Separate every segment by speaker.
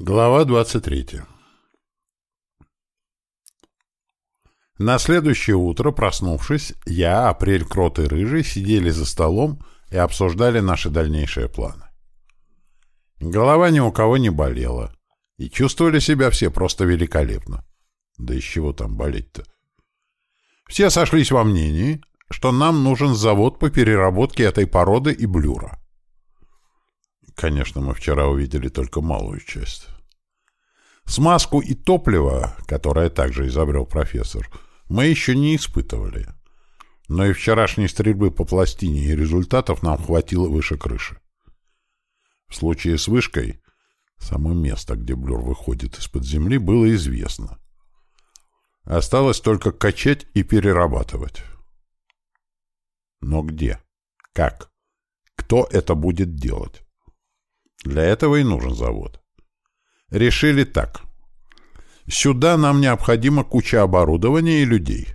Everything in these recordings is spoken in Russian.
Speaker 1: Глава 23 На следующее утро, проснувшись, я, Апрель, Крот и Рыжий сидели за столом и обсуждали наши дальнейшие планы. Голова ни у кого не болела, и чувствовали себя все просто великолепно. Да из чего там болеть-то? Все сошлись во мнении, что нам нужен завод по переработке этой породы и блюра. Конечно, мы вчера увидели только малую часть. Смазку и топливо, которое также изобрел профессор, мы еще не испытывали. Но и вчерашней стрельбы по пластине и результатов нам хватило выше крыши. В случае с вышкой само место, где блюр выходит из-под земли, было известно. Осталось только качать и перерабатывать. Но где? Как? Кто это будет делать? Для этого и нужен завод. Решили так. Сюда нам необходима куча оборудования и людей.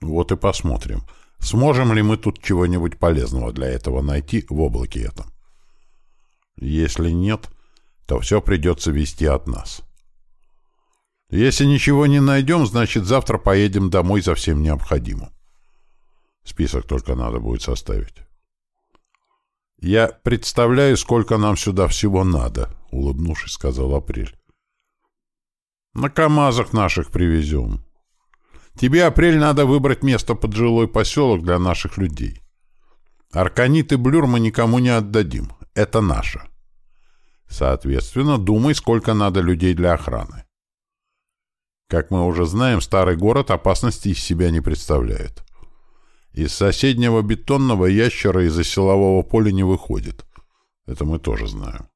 Speaker 1: Вот и посмотрим, сможем ли мы тут чего-нибудь полезного для этого найти в облаке этом. Если нет, то все придется вести от нас. Если ничего не найдем, значит завтра поедем домой за всем необходимым. Список только надо будет составить. «Я представляю, сколько нам сюда всего надо», — улыбнувшись, сказал Апрель. «На КАМАЗах наших привезем. Тебе, Апрель, надо выбрать место под жилой поселок для наших людей. Арканит и Блюр мы никому не отдадим. Это наше. Соответственно, думай, сколько надо людей для охраны. Как мы уже знаем, старый город опасности из себя не представляет. Из соседнего бетонного ящера из-за силового поля не выходит. Это мы тоже знаем.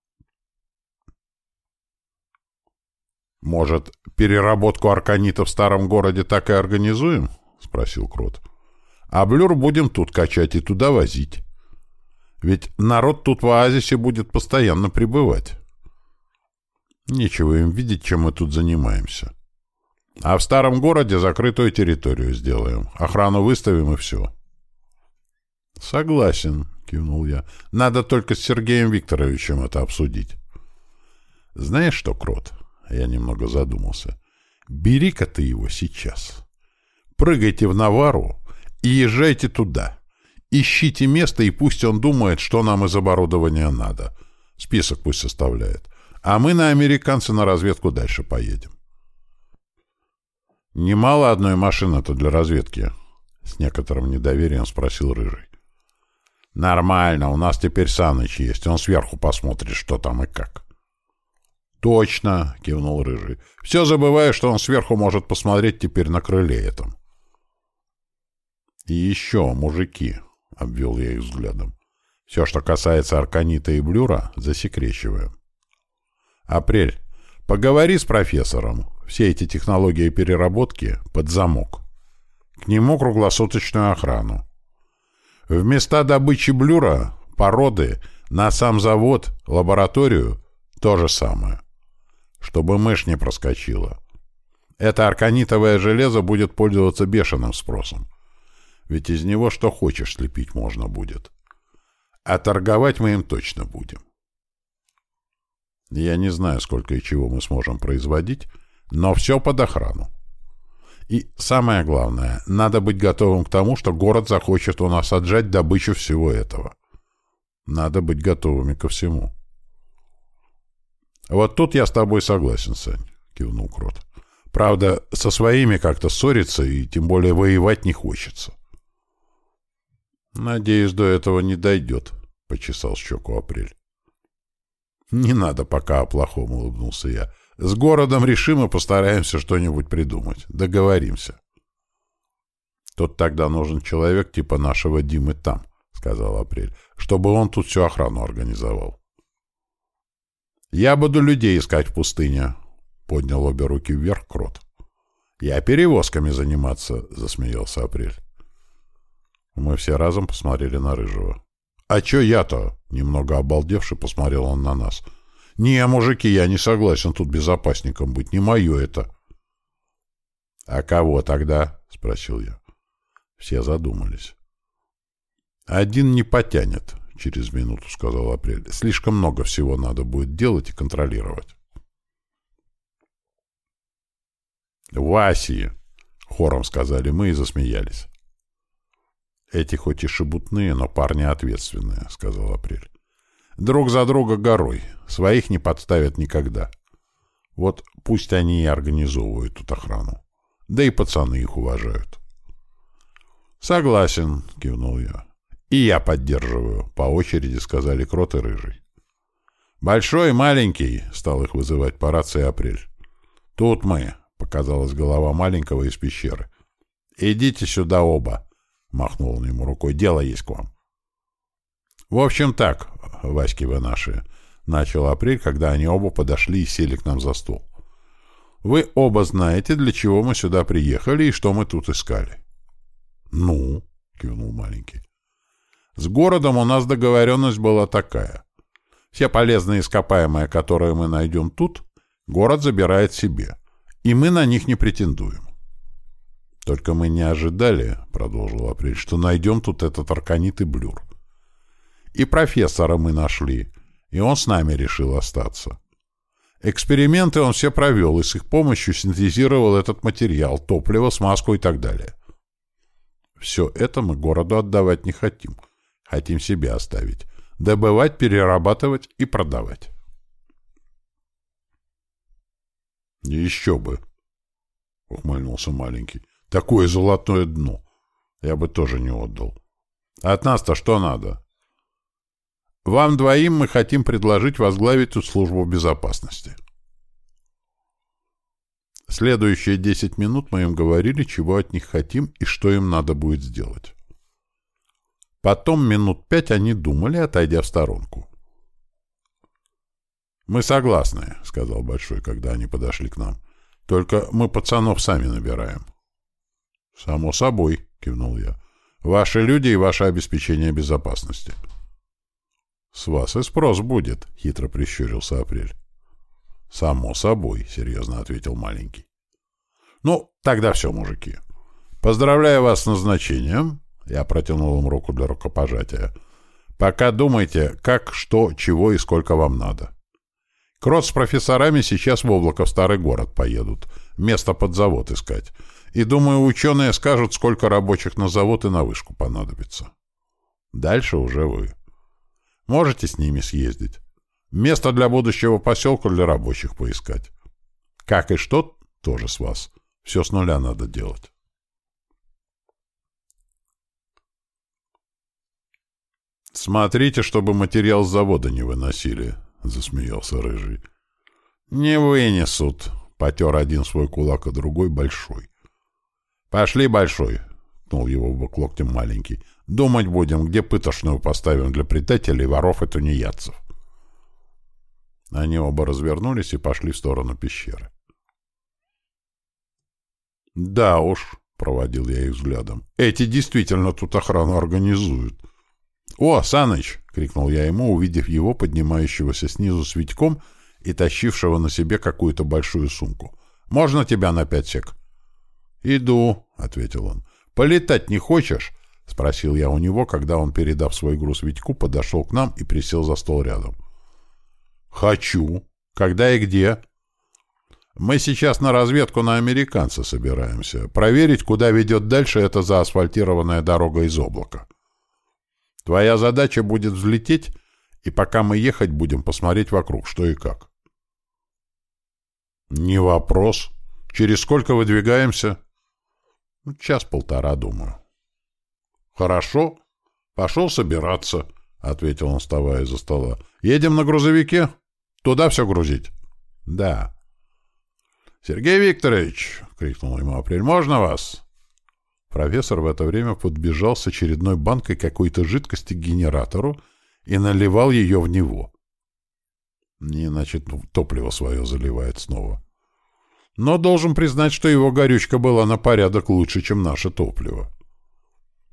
Speaker 1: «Может, переработку арканита в старом городе так и организуем?» — спросил Крот. «А блюр будем тут качать и туда возить. Ведь народ тут в оазисе будет постоянно пребывать. Нечего им видеть, чем мы тут занимаемся». А в старом городе закрытую территорию сделаем. Охрану выставим и все. Согласен, кивнул я. Надо только с Сергеем Викторовичем это обсудить. Знаешь что, Крот? Я немного задумался. Бери-ка ты его сейчас. Прыгайте в Навару и езжайте туда. Ищите место, и пусть он думает, что нам из оборудования надо. Список пусть составляет. А мы на американца на разведку дальше поедем. «Немало одной машины-то для разведки?» — с некоторым недоверием спросил Рыжий. «Нормально, у нас теперь Саныч есть, он сверху посмотрит, что там и как». «Точно!» — кивнул Рыжий. «Все забываю, что он сверху может посмотреть теперь на крыле этом». «И еще, мужики!» — обвел я их взглядом. «Все, что касается Арканита и Блюра, засекречиваем». «Апрель, поговори с профессором, все эти технологии переработки под замок. К нему круглосуточную охрану. В места добычи блюра, породы, на сам завод, лабораторию — то же самое. Чтобы мышь не проскочила. Это арканитовое железо будет пользоваться бешеным спросом. Ведь из него что хочешь слепить можно будет. А торговать мы им точно будем. Я не знаю, сколько и чего мы сможем производить, но все под охрану. И самое главное, надо быть готовым к тому, что город захочет у нас отжать добычу всего этого. Надо быть готовыми ко всему. «Вот тут я с тобой согласен, Сань», — кивнул Крот. «Правда, со своими как-то ссориться и тем более воевать не хочется». «Надеюсь, до этого не дойдет», — почесал щеку Апрель. «Не надо пока о плохом», — улыбнулся я. С городом решим и постараемся что-нибудь придумать. Договоримся. Тут тогда нужен человек типа нашего Димы там, сказал Апрель, чтобы он тут всю охрану организовал. Я буду людей искать в пустыне, поднял обе руки вверх Крот. Я перевозками заниматься, засмеялся Апрель. Мы все разом посмотрели на Рыжего. «А чё я-то?» — немного обалдевший посмотрел он на нас — «Не, мужики, я не согласен тут безопасником быть. Не мое это». «А кого тогда?» — спросил я. Все задумались. «Один не потянет», —— через минуту сказал Апрель. «Слишком много всего надо будет делать и контролировать». «Васи!» — хором сказали мы и засмеялись. «Эти хоть и шебутные, но парни ответственные», — сказал Апрель. «Друг за друга горой. Своих не подставят никогда. Вот пусть они и организовывают тут охрану. Да и пацаны их уважают». «Согласен», — кивнул я. «И я поддерживаю», — по очереди сказали Крот и Рыжий. «Большой и маленький», — стал их вызывать по рации Апрель. «Тут мы», — показалась голова маленького из пещеры. «Идите сюда оба», — махнул он ему рукой. «Дело есть к вам». «В общем так, Васьки вы наши», — начал Апрель, когда они оба подошли и сели к нам за стол. «Вы оба знаете, для чего мы сюда приехали и что мы тут искали». «Ну?» — кивнул маленький. «С городом у нас договоренность была такая. Все полезные ископаемые, которые мы найдем тут, город забирает себе, и мы на них не претендуем. Только мы не ожидали, — продолжил Апрель, — что найдем тут этот арканит и блюр. И профессора мы нашли, и он с нами решил остаться. Эксперименты он все провел и с их помощью синтезировал этот материал, топливо, смазку и так далее. Все это мы городу отдавать не хотим. Хотим себе оставить. Добывать, перерабатывать и продавать. Еще бы, ухмыльнулся маленький. Такое золотое дно. Я бы тоже не отдал. От нас-то что надо? Вам двоим мы хотим предложить возглавить службу безопасности. Следующие десять минут мы им говорили, чего от них хотим и что им надо будет сделать. Потом минут пять они думали, отойдя в сторонку. «Мы согласны», — сказал Большой, когда они подошли к нам. «Только мы пацанов сами набираем». «Само собой», — кивнул я. «Ваши люди и ваше обеспечение безопасности». «С вас и спрос будет», — хитро прищурился Апрель. «Само собой», — серьезно ответил маленький. «Ну, тогда все, мужики. Поздравляю вас с назначением». Я протянул им руку для рукопожатия. «Пока думайте, как, что, чего и сколько вам надо. Крот с профессорами сейчас в облако в старый город поедут, место под завод искать. И, думаю, ученые скажут, сколько рабочих на завод и на вышку понадобится. Дальше уже вы. Можете с ними съездить. Место для будущего поселка для рабочих поискать. Как и что, тоже с вас. Все с нуля надо делать. «Смотрите, чтобы материал с завода не выносили», — засмеялся Рыжий. «Не вынесут», — потер один свой кулак, а другой — большой. «Пошли, большой», — ткнул его в бок локтем маленький. «Думать будем, где пытошную поставим для предателей, воров и тунеядцев». Они оба развернулись и пошли в сторону пещеры. «Да уж», — проводил я их взглядом, — «эти действительно тут охрану организуют». «О, Саныч!» — крикнул я ему, увидев его, поднимающегося снизу с Витьком и тащившего на себе какую-то большую сумку. «Можно тебя на пять сек?» «Иду», — ответил он. «Полетать не хочешь?» — спросил я у него, когда он, передав свой груз Витьку, подошел к нам и присел за стол рядом. «Хочу. Когда и где?» «Мы сейчас на разведку на американца собираемся. Проверить, куда ведет дальше эта заасфальтированная дорога из облака. Твоя задача будет взлететь, и пока мы ехать будем, посмотреть вокруг, что и как». «Не вопрос. Через сколько выдвигаемся?» «Ну, «Час-полтора, думаю». «Хорошо. Пошел собираться», — ответил он, вставая из-за стола. «Едем на грузовике?» Туда все грузить? — Да. — Сергей Викторович! — крикнул ему Апрель. — Можно вас? Профессор в это время подбежал с очередной банкой какой-то жидкости к генератору и наливал ее в него. Не иначе топливо свое заливает снова. Но должен признать, что его горючка была на порядок лучше, чем наше топливо.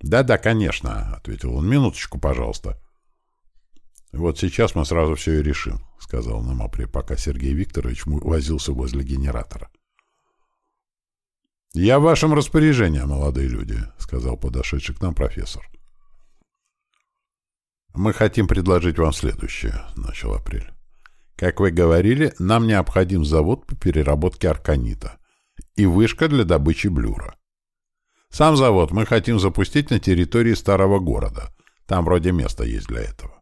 Speaker 1: «Да — конечно, — ответил он. — Минуточку, пожалуйста. — Вот сейчас мы сразу все и решим. — сказал нам Апри, пока Сергей Викторович возился возле генератора. «Я в вашем распоряжении, молодые люди», — сказал подошедший к нам профессор. «Мы хотим предложить вам следующее», — начал Апрель. «Как вы говорили, нам необходим завод по переработке арканита и вышка для добычи блюра. Сам завод мы хотим запустить на территории старого города. Там вроде места есть для этого.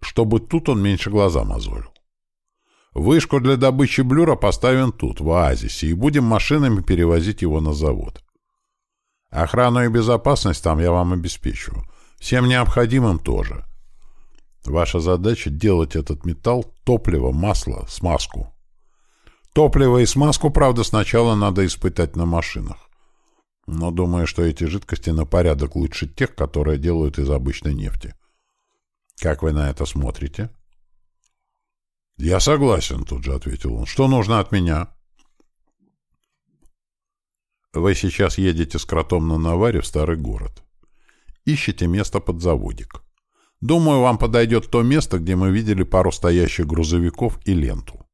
Speaker 1: Чтобы тут он меньше глаза мозолил. Вышку для добычи блюра поставим тут, в оазисе, и будем машинами перевозить его на завод. Охрану и безопасность там я вам обеспечу. Всем необходимым тоже. Ваша задача — делать этот металл, топливо, масло, смазку. Топливо и смазку, правда, сначала надо испытать на машинах. Но думаю, что эти жидкости на порядок лучше тех, которые делают из обычной нефти. Как вы на это смотрите? «Я согласен», — тут же ответил он. «Что нужно от меня?» «Вы сейчас едете с кротом на Наваре в старый город. Ищете место под заводик. Думаю, вам подойдет то место, где мы видели пару стоящих грузовиков и ленту».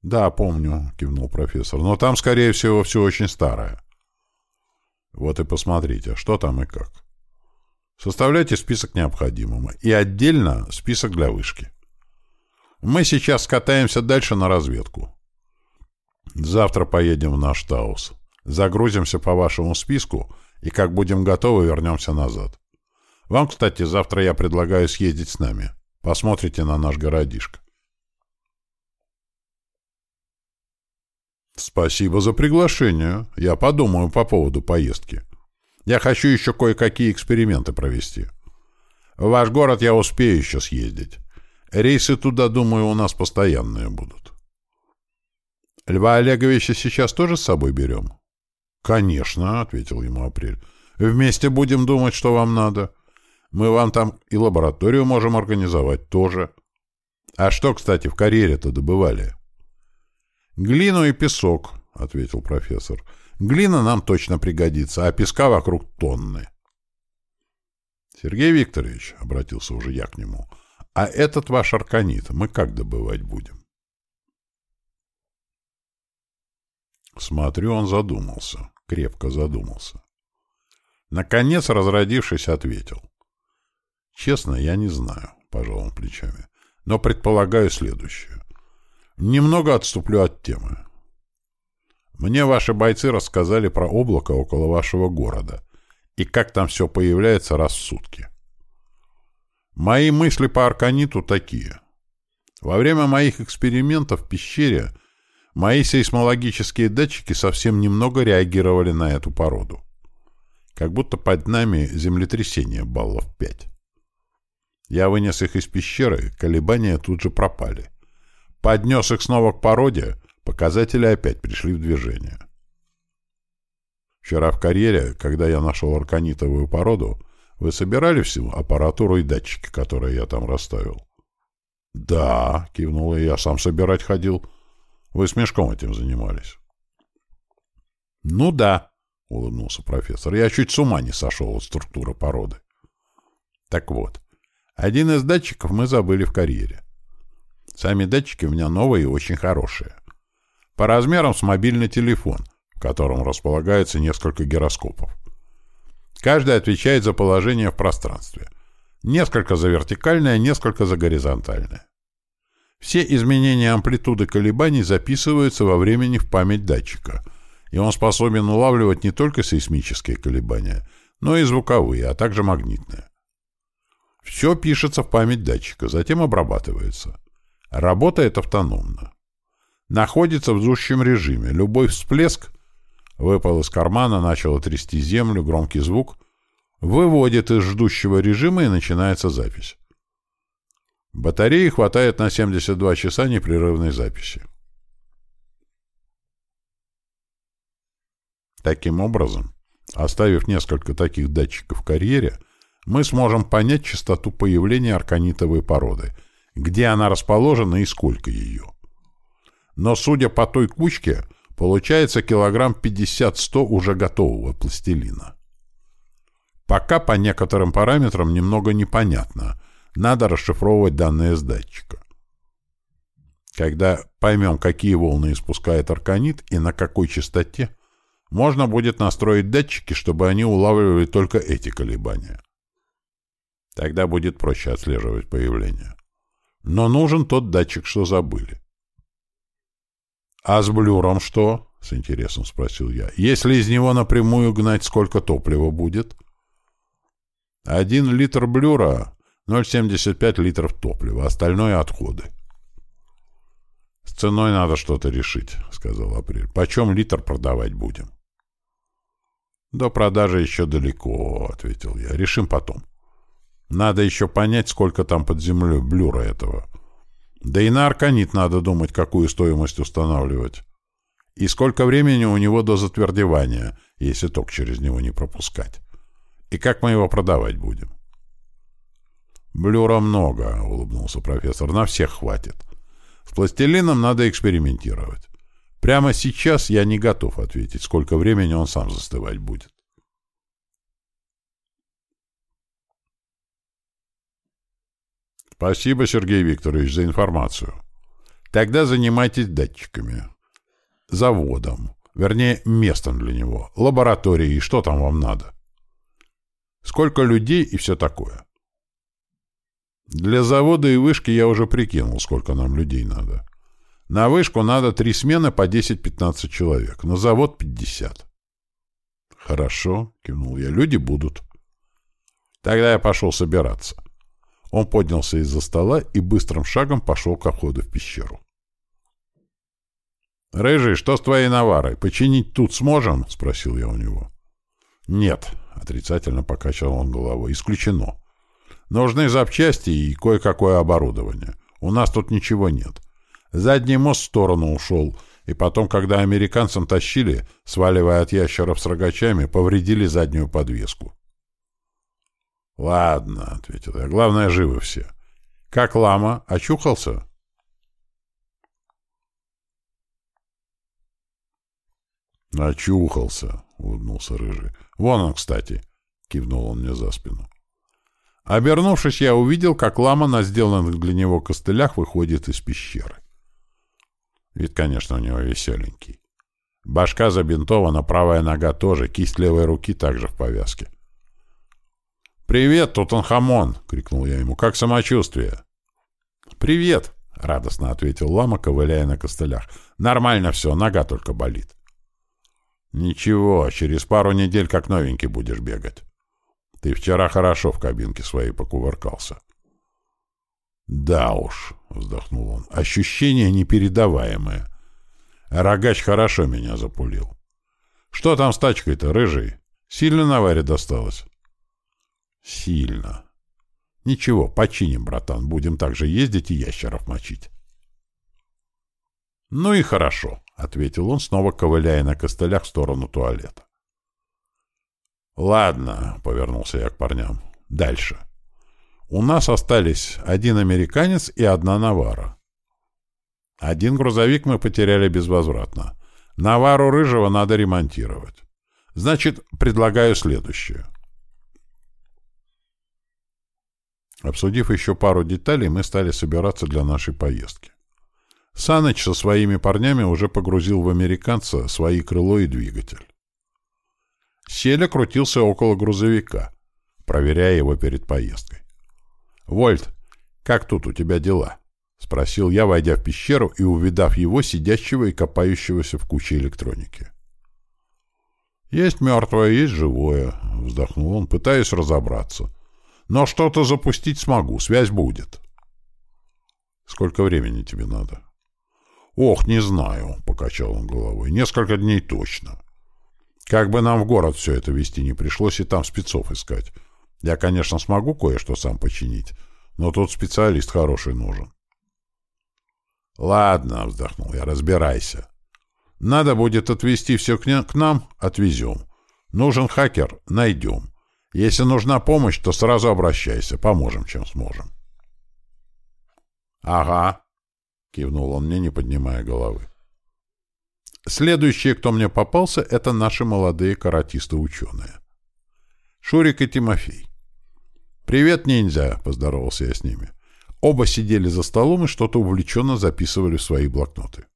Speaker 1: «Да, помню», — кивнул профессор. «Но там, скорее всего, все очень старое». «Вот и посмотрите, что там и как. Составляйте список необходимого и отдельно список для вышки». Мы сейчас катаемся дальше на разведку. Завтра поедем в наш Таус. Загрузимся по вашему списку, и как будем готовы, вернемся назад. Вам, кстати, завтра я предлагаю съездить с нами. Посмотрите на наш городишко. Спасибо за приглашение. Я подумаю по поводу поездки. Я хочу еще кое-какие эксперименты провести. В ваш город я успею еще съездить. Рейсы туда, думаю, у нас постоянные будут. Льва Олеговича сейчас тоже с собой берем? Конечно, — ответил ему Апрель. Вместе будем думать, что вам надо. Мы вам там и лабораторию можем организовать тоже. А что, кстати, в карьере-то добывали? Глину и песок, — ответил профессор. Глина нам точно пригодится, а песка вокруг тонны. Сергей Викторович, — обратился уже я к нему, — а этот ваш арканит мы как добывать будем? Смотрю, он задумался, крепко задумался. Наконец, разродившись, ответил. Честно, я не знаю, пожал он плечами, но предполагаю следующее. Немного отступлю от темы. Мне ваши бойцы рассказали про облако около вашего города и как там все появляется раз в сутки. Мои мысли по арканиту такие. Во время моих экспериментов в пещере мои сейсмологические датчики совсем немного реагировали на эту породу. Как будто под нами землетрясение баллов 5. Я вынес их из пещеры, колебания тут же пропали. Поднес их снова к породе, показатели опять пришли в движение. Вчера в карьере, когда я нашел арканитовую породу, вы собирали всю аппаратуру и датчики, которые я там расставил? — Да, — кивнул я, — сам собирать ходил. Вы с мешком этим занимались. — Ну да, — улыбнулся профессор, — я чуть с ума не сошел от структуры породы. Так вот, один из датчиков мы забыли в карьере. Сами датчики у меня новые и очень хорошие. По размерам с мобильный телефон, в котором располагается несколько гироскопов. Каждый отвечает за положение в пространстве. Несколько за вертикальное, несколько за горизонтальное. Все изменения амплитуды колебаний записываются во времени в память датчика, и он способен улавливать не только сейсмические колебания, но и звуковые, а также магнитные. Все пишется в память датчика, затем обрабатывается. Работает автономно. Находится в ждущем режиме. Любой всплеск Выпал из кармана, начал трясти землю, громкий звук. Выводит из ждущего режима и начинается запись. Батареи хватает на 72 часа непрерывной записи. Таким образом, оставив несколько таких датчиков в карьере, мы сможем понять частоту появления арканитовой породы, где она расположена и сколько ее. Но судя по той кучке, Получается килограмм 50-100 уже готового пластилина. Пока по некоторым параметрам немного непонятно. Надо расшифровывать данные с датчика. Когда поймем, какие волны испускает арканит и на какой частоте, можно будет настроить датчики, чтобы они улавливали только эти колебания. Тогда будет проще отслеживать появление. Но нужен тот датчик, что забыли. «А с блюром что?» — с интересом спросил я. «Если из него напрямую гнать, сколько топлива будет?» «Один литр блюра — 0,75 литров топлива, остальное — отходы». «С ценой надо что-то решить», — сказал Апрель. «Почем литр продавать будем?» «До продажи еще далеко», — ответил я. «Решим потом. Надо еще понять, сколько там под землей блюра этого. Да и на арканит надо думать, какую стоимость устанавливать. И сколько времени у него до затвердевания, если ток через него не пропускать. И как мы его продавать будем?» «Блюра много», — улыбнулся профессор. «На всех хватит. С пластилином надо экспериментировать. Прямо сейчас я не готов ответить, сколько времени он сам застывать будет. Спасибо, Сергей Викторович, за информацию. Тогда занимайтесь датчиками. Заводом. Вернее, местом для него. Лабораторией. Что там вам надо? Сколько людей и все такое. Для завода и вышки я уже прикинул, сколько нам людей надо. На вышку надо три смены по 10-15 человек, на завод 50. Хорошо, кивнул я, люди будут. Тогда я пошел собираться. Он поднялся из-за стола и быстрым шагом пошел к входу в пещеру. «Рыжий, что с твоей наварой? Починить тут сможем?» — спросил я у него. «Нет», — отрицательно покачал он головой, — «исключено. Нужны запчасти и кое-какое оборудование. У нас тут ничего нет. Задний мост в сторону ушел, и потом, когда американцам тащили, сваливая от ящеров с рогачами, повредили заднюю подвеску. «Ладно», — ответил я, — «главное, живы все. Как лама? Очухался?» «Очухался», — улыбнулся Рыжий. «Вон он, кстати», — кивнул он мне за спину. Обернувшись, я увидел, как лама на сделанных для него костылях выходит из пещеры. Вид, конечно, у него веселенький. Башка забинтована, правая нога тоже, кисть левой руки также в повязке. «Привет, Тутанхамон!» — крикнул я ему. «Как самочувствие?» «Привет!» — радостно ответил лама, ковыляя на костылях. «Нормально все, нога только болит». «Ничего, через пару недель как новенький будешь бегать». Ты вчера хорошо в кабинке своей покувыркался. Да уж, вздохнул он, ощущение непередаваемое. Рогач хорошо меня запулил. Что там с тачкой-то, рыжий? Сильно на варе досталось? Сильно. Ничего, починим, братан, будем также ездить и ящеров мочить. Ну и хорошо, ответил он, снова ковыляя на костылях в сторону туалета. «Ладно», — повернулся я к парням. «Дальше. У нас остались один американец и одна Навара. Один грузовик мы потеряли безвозвратно. Навару Рыжего надо ремонтировать. Значит, предлагаю следующее». Обсудив еще пару деталей, мы стали собираться для нашей поездки. Саныч со своими парнями уже погрузил в американца свои крыло и двигатель. Селя крутился около грузовика, проверяя его перед поездкой. «Вольт, как тут у тебя дела?» — спросил я, войдя в пещеру и увидав его, сидящего и копающегося в куче электроники. «Есть мертвое, есть живое», — вздохнул он, пытаясь разобраться. «Но что-то запустить смогу, связь будет». «Сколько времени тебе надо?» «Ох, не знаю», — покачал он головой. «Несколько дней точно». Как бы нам в город все это вести не пришлось и там спецов искать. Я, конечно, смогу кое-что сам починить, но тут специалист хороший нужен. Ладно, вздохнул я, разбирайся. Надо будет отвезти все к, нам, отвезем. Нужен хакер, найдем. Если нужна помощь, то сразу обращайся, поможем, чем сможем. Ага, кивнул он мне, не поднимая головы. Следующие, кто мне попался, это наши молодые каратисты-ученые. Шурик и Тимофей. «Привет, ниндзя!» — поздоровался я с ними. Оба сидели за столом и что-то увлеченно записывали в свои блокноты.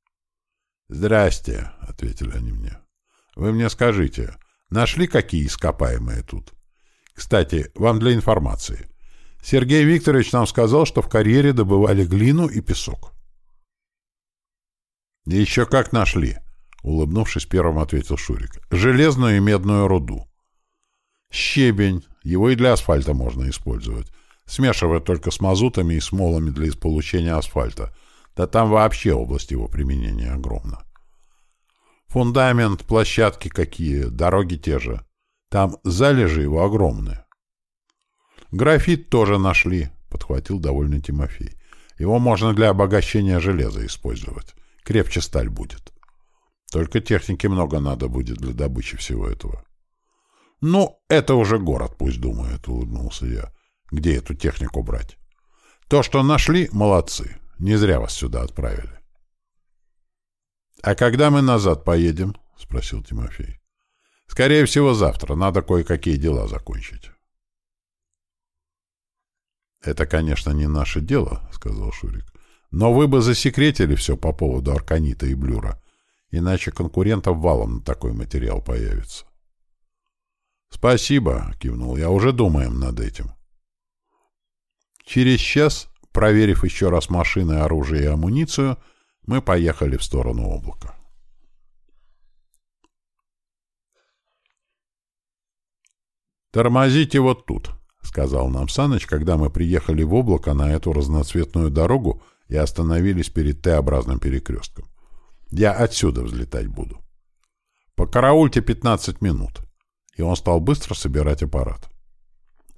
Speaker 1: «Здрасте», — ответили они мне. «Вы мне скажите, нашли какие ископаемые тут? Кстати, вам для информации. Сергей Викторович нам сказал, что в карьере добывали глину и песок. «Еще как нашли», — улыбнувшись, первым ответил Шурик. «Железную и медную руду. Щебень. Его и для асфальта можно использовать. Смешивая только с мазутами и смолами для получения асфальта. Да там вообще область его применения огромна. Фундамент, площадки какие, дороги те же. Там залежи его огромные. Графит тоже нашли, подхватил довольный Тимофей. Его можно для обогащения железа использовать. Крепче сталь будет. Только техники много надо будет для добычи всего этого. «Ну, это уже город, пусть думает», — улыбнулся я. «Где эту технику брать?» «То, что нашли, молодцы. Не зря вас сюда отправили». «А когда мы назад поедем?» — спросил Тимофей. «Скорее всего, завтра. Надо кое-какие дела закончить». «Это, конечно, не наше дело», — сказал Шурик. «Но вы бы засекретили все по поводу Арканита и Блюра, иначе конкурентов валом на такой материал появится». «Спасибо», — кивнул я, — «уже думаем над этим». Через час, проверив еще раз машины, оружие и амуницию, мы поехали в сторону облака. «Тормозите вот тут», — сказал нам Саныч, когда мы приехали в облако на эту разноцветную дорогу и остановились перед Т-образным перекрестком. «Я отсюда взлетать буду. Покараульте 15 минут» и он стал быстро собирать аппарат.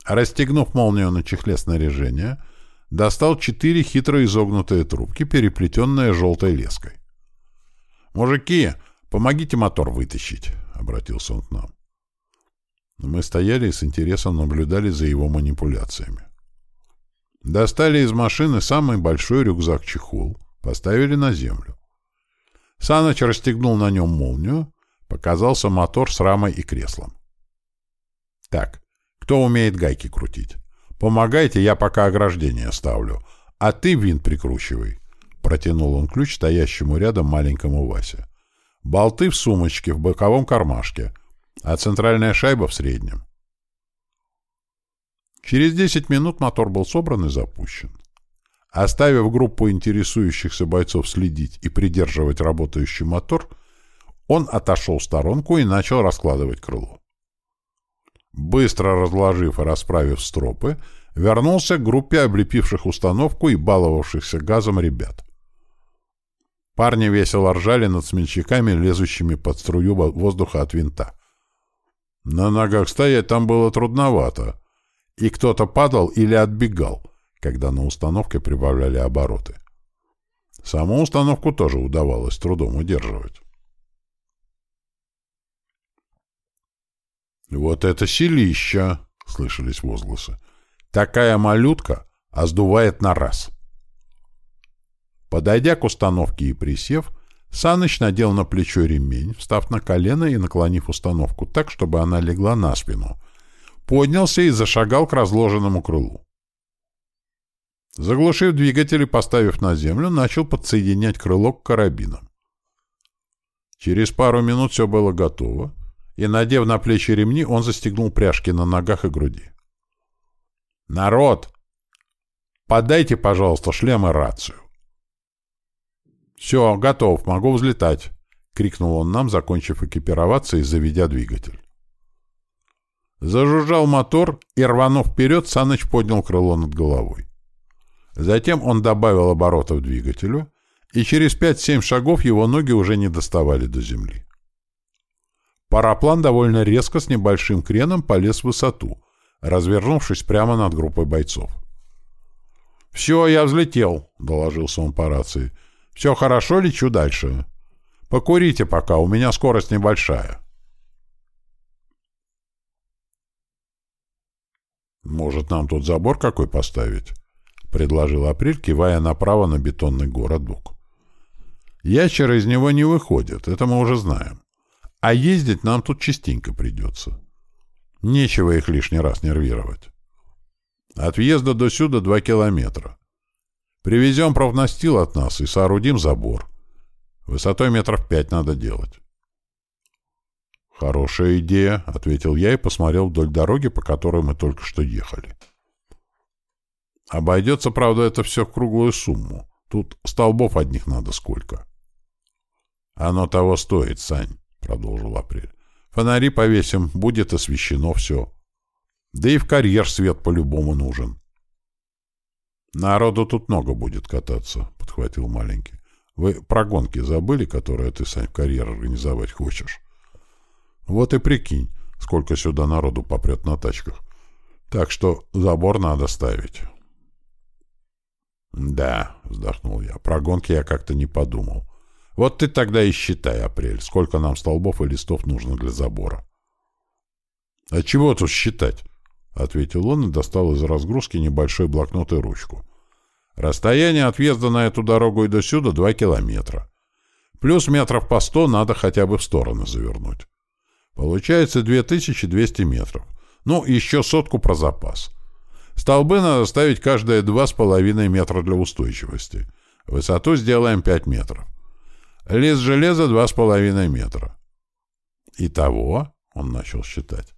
Speaker 1: Расстегнув молнию на чехле снаряжения, достал четыре хитро изогнутые трубки, переплетенные желтой леской. «Мужики, помогите мотор вытащить», — обратился он к нам. Мы стояли и с интересом наблюдали за его манипуляциями. Достали из машины самый большой рюкзак-чехол, поставили на землю. Саныч расстегнул на нем молнию, показался мотор с рамой и креслом. Так, кто умеет гайки крутить? Помогайте, я пока ограждение ставлю. А ты винт прикручивай. Протянул он ключ стоящему рядом маленькому Васе. Болты в сумочке, в боковом кармашке, а центральная шайба в среднем. Через 10 минут мотор был собран и запущен. Оставив группу интересующихся бойцов следить и придерживать работающий мотор, он отошел в сторонку и начал раскладывать крыло. Быстро разложив и расправив стропы, вернулся к группе облепивших установку и баловавшихся газом ребят. Парни весело ржали над смельчаками, лезущими под струю воздуха от винта. На ногах стоять там было трудновато, и кто-то падал или отбегал, когда на установке прибавляли обороты. Саму установку тоже удавалось трудом удерживать. «Вот это селища!» — слышались возгласы. «Такая малютка, а сдувает на раз!» Подойдя к установке и присев, Саныч надел на плечо ремень, встав на колено и наклонив установку так, чтобы она легла на спину, поднялся и зашагал к разложенному крылу. Заглушив двигатель и поставив на землю, начал подсоединять крыло к карабинам. Через пару минут все было готово, и, надев на плечи ремни, он застегнул пряжки на ногах и груди. «Народ! Подайте, пожалуйста, шлем и рацию!» «Все, готов, могу взлетать!» — крикнул он нам, закончив экипироваться и заведя двигатель. Зажужжал мотор, и, рванув вперед, Саныч поднял крыло над головой. Затем он добавил оборотов двигателю, и через 5-7 шагов его ноги уже не доставали до земли. Параплан довольно резко с небольшим креном полез в высоту, развернувшись прямо над группой бойцов. «Все, я взлетел», — доложился он по рации. «Все хорошо, лечу дальше. Покурите пока, у меня скорость небольшая». «Может, нам тут забор какой поставить?» — предложил Апрель, кивая направо на бетонный городок. «Ящеры из него не выходят, это мы уже знаем. А ездить нам тут частенько придется. Нечего их лишний раз нервировать. От въезда до сюда два километра. Привезем профнастил от нас и соорудим забор. Высотой метров пять надо делать. «Хорошая идея», — ответил я и посмотрел вдоль дороги, по которой мы только что ехали. Обойдется, правда, это все в круглую сумму. Тут столбов одних надо сколько. Оно того стоит, Сань, — продолжил Апрель. Фонари повесим, будет освещено все. Да и в карьер свет по-любому нужен. Народу тут много будет кататься, — подхватил маленький. Вы про гонки забыли, которые ты, Сань, в карьер организовать хочешь? Вот и прикинь, сколько сюда народу попрет на тачках. Так что забор надо ставить. «Да», — вздохнул я, — «про гонки я как-то не подумал. Вот ты тогда и считай, Апрель, сколько нам столбов и листов нужно для забора». «А чего тут считать?» — ответил он и достал из разгрузки небольшой блокнот и ручку. «Расстояние от въезда на эту дорогу и до сюда два километра. Плюс метров по сто надо хотя бы в стороны завернуть. Получается 2200 метров. Ну, еще сотку про запас». Столбы надо ставить каждые два с половиной метра для устойчивости. Высоту сделаем 5 метров. Лист железа два с половиной метра. Итого, он начал считать,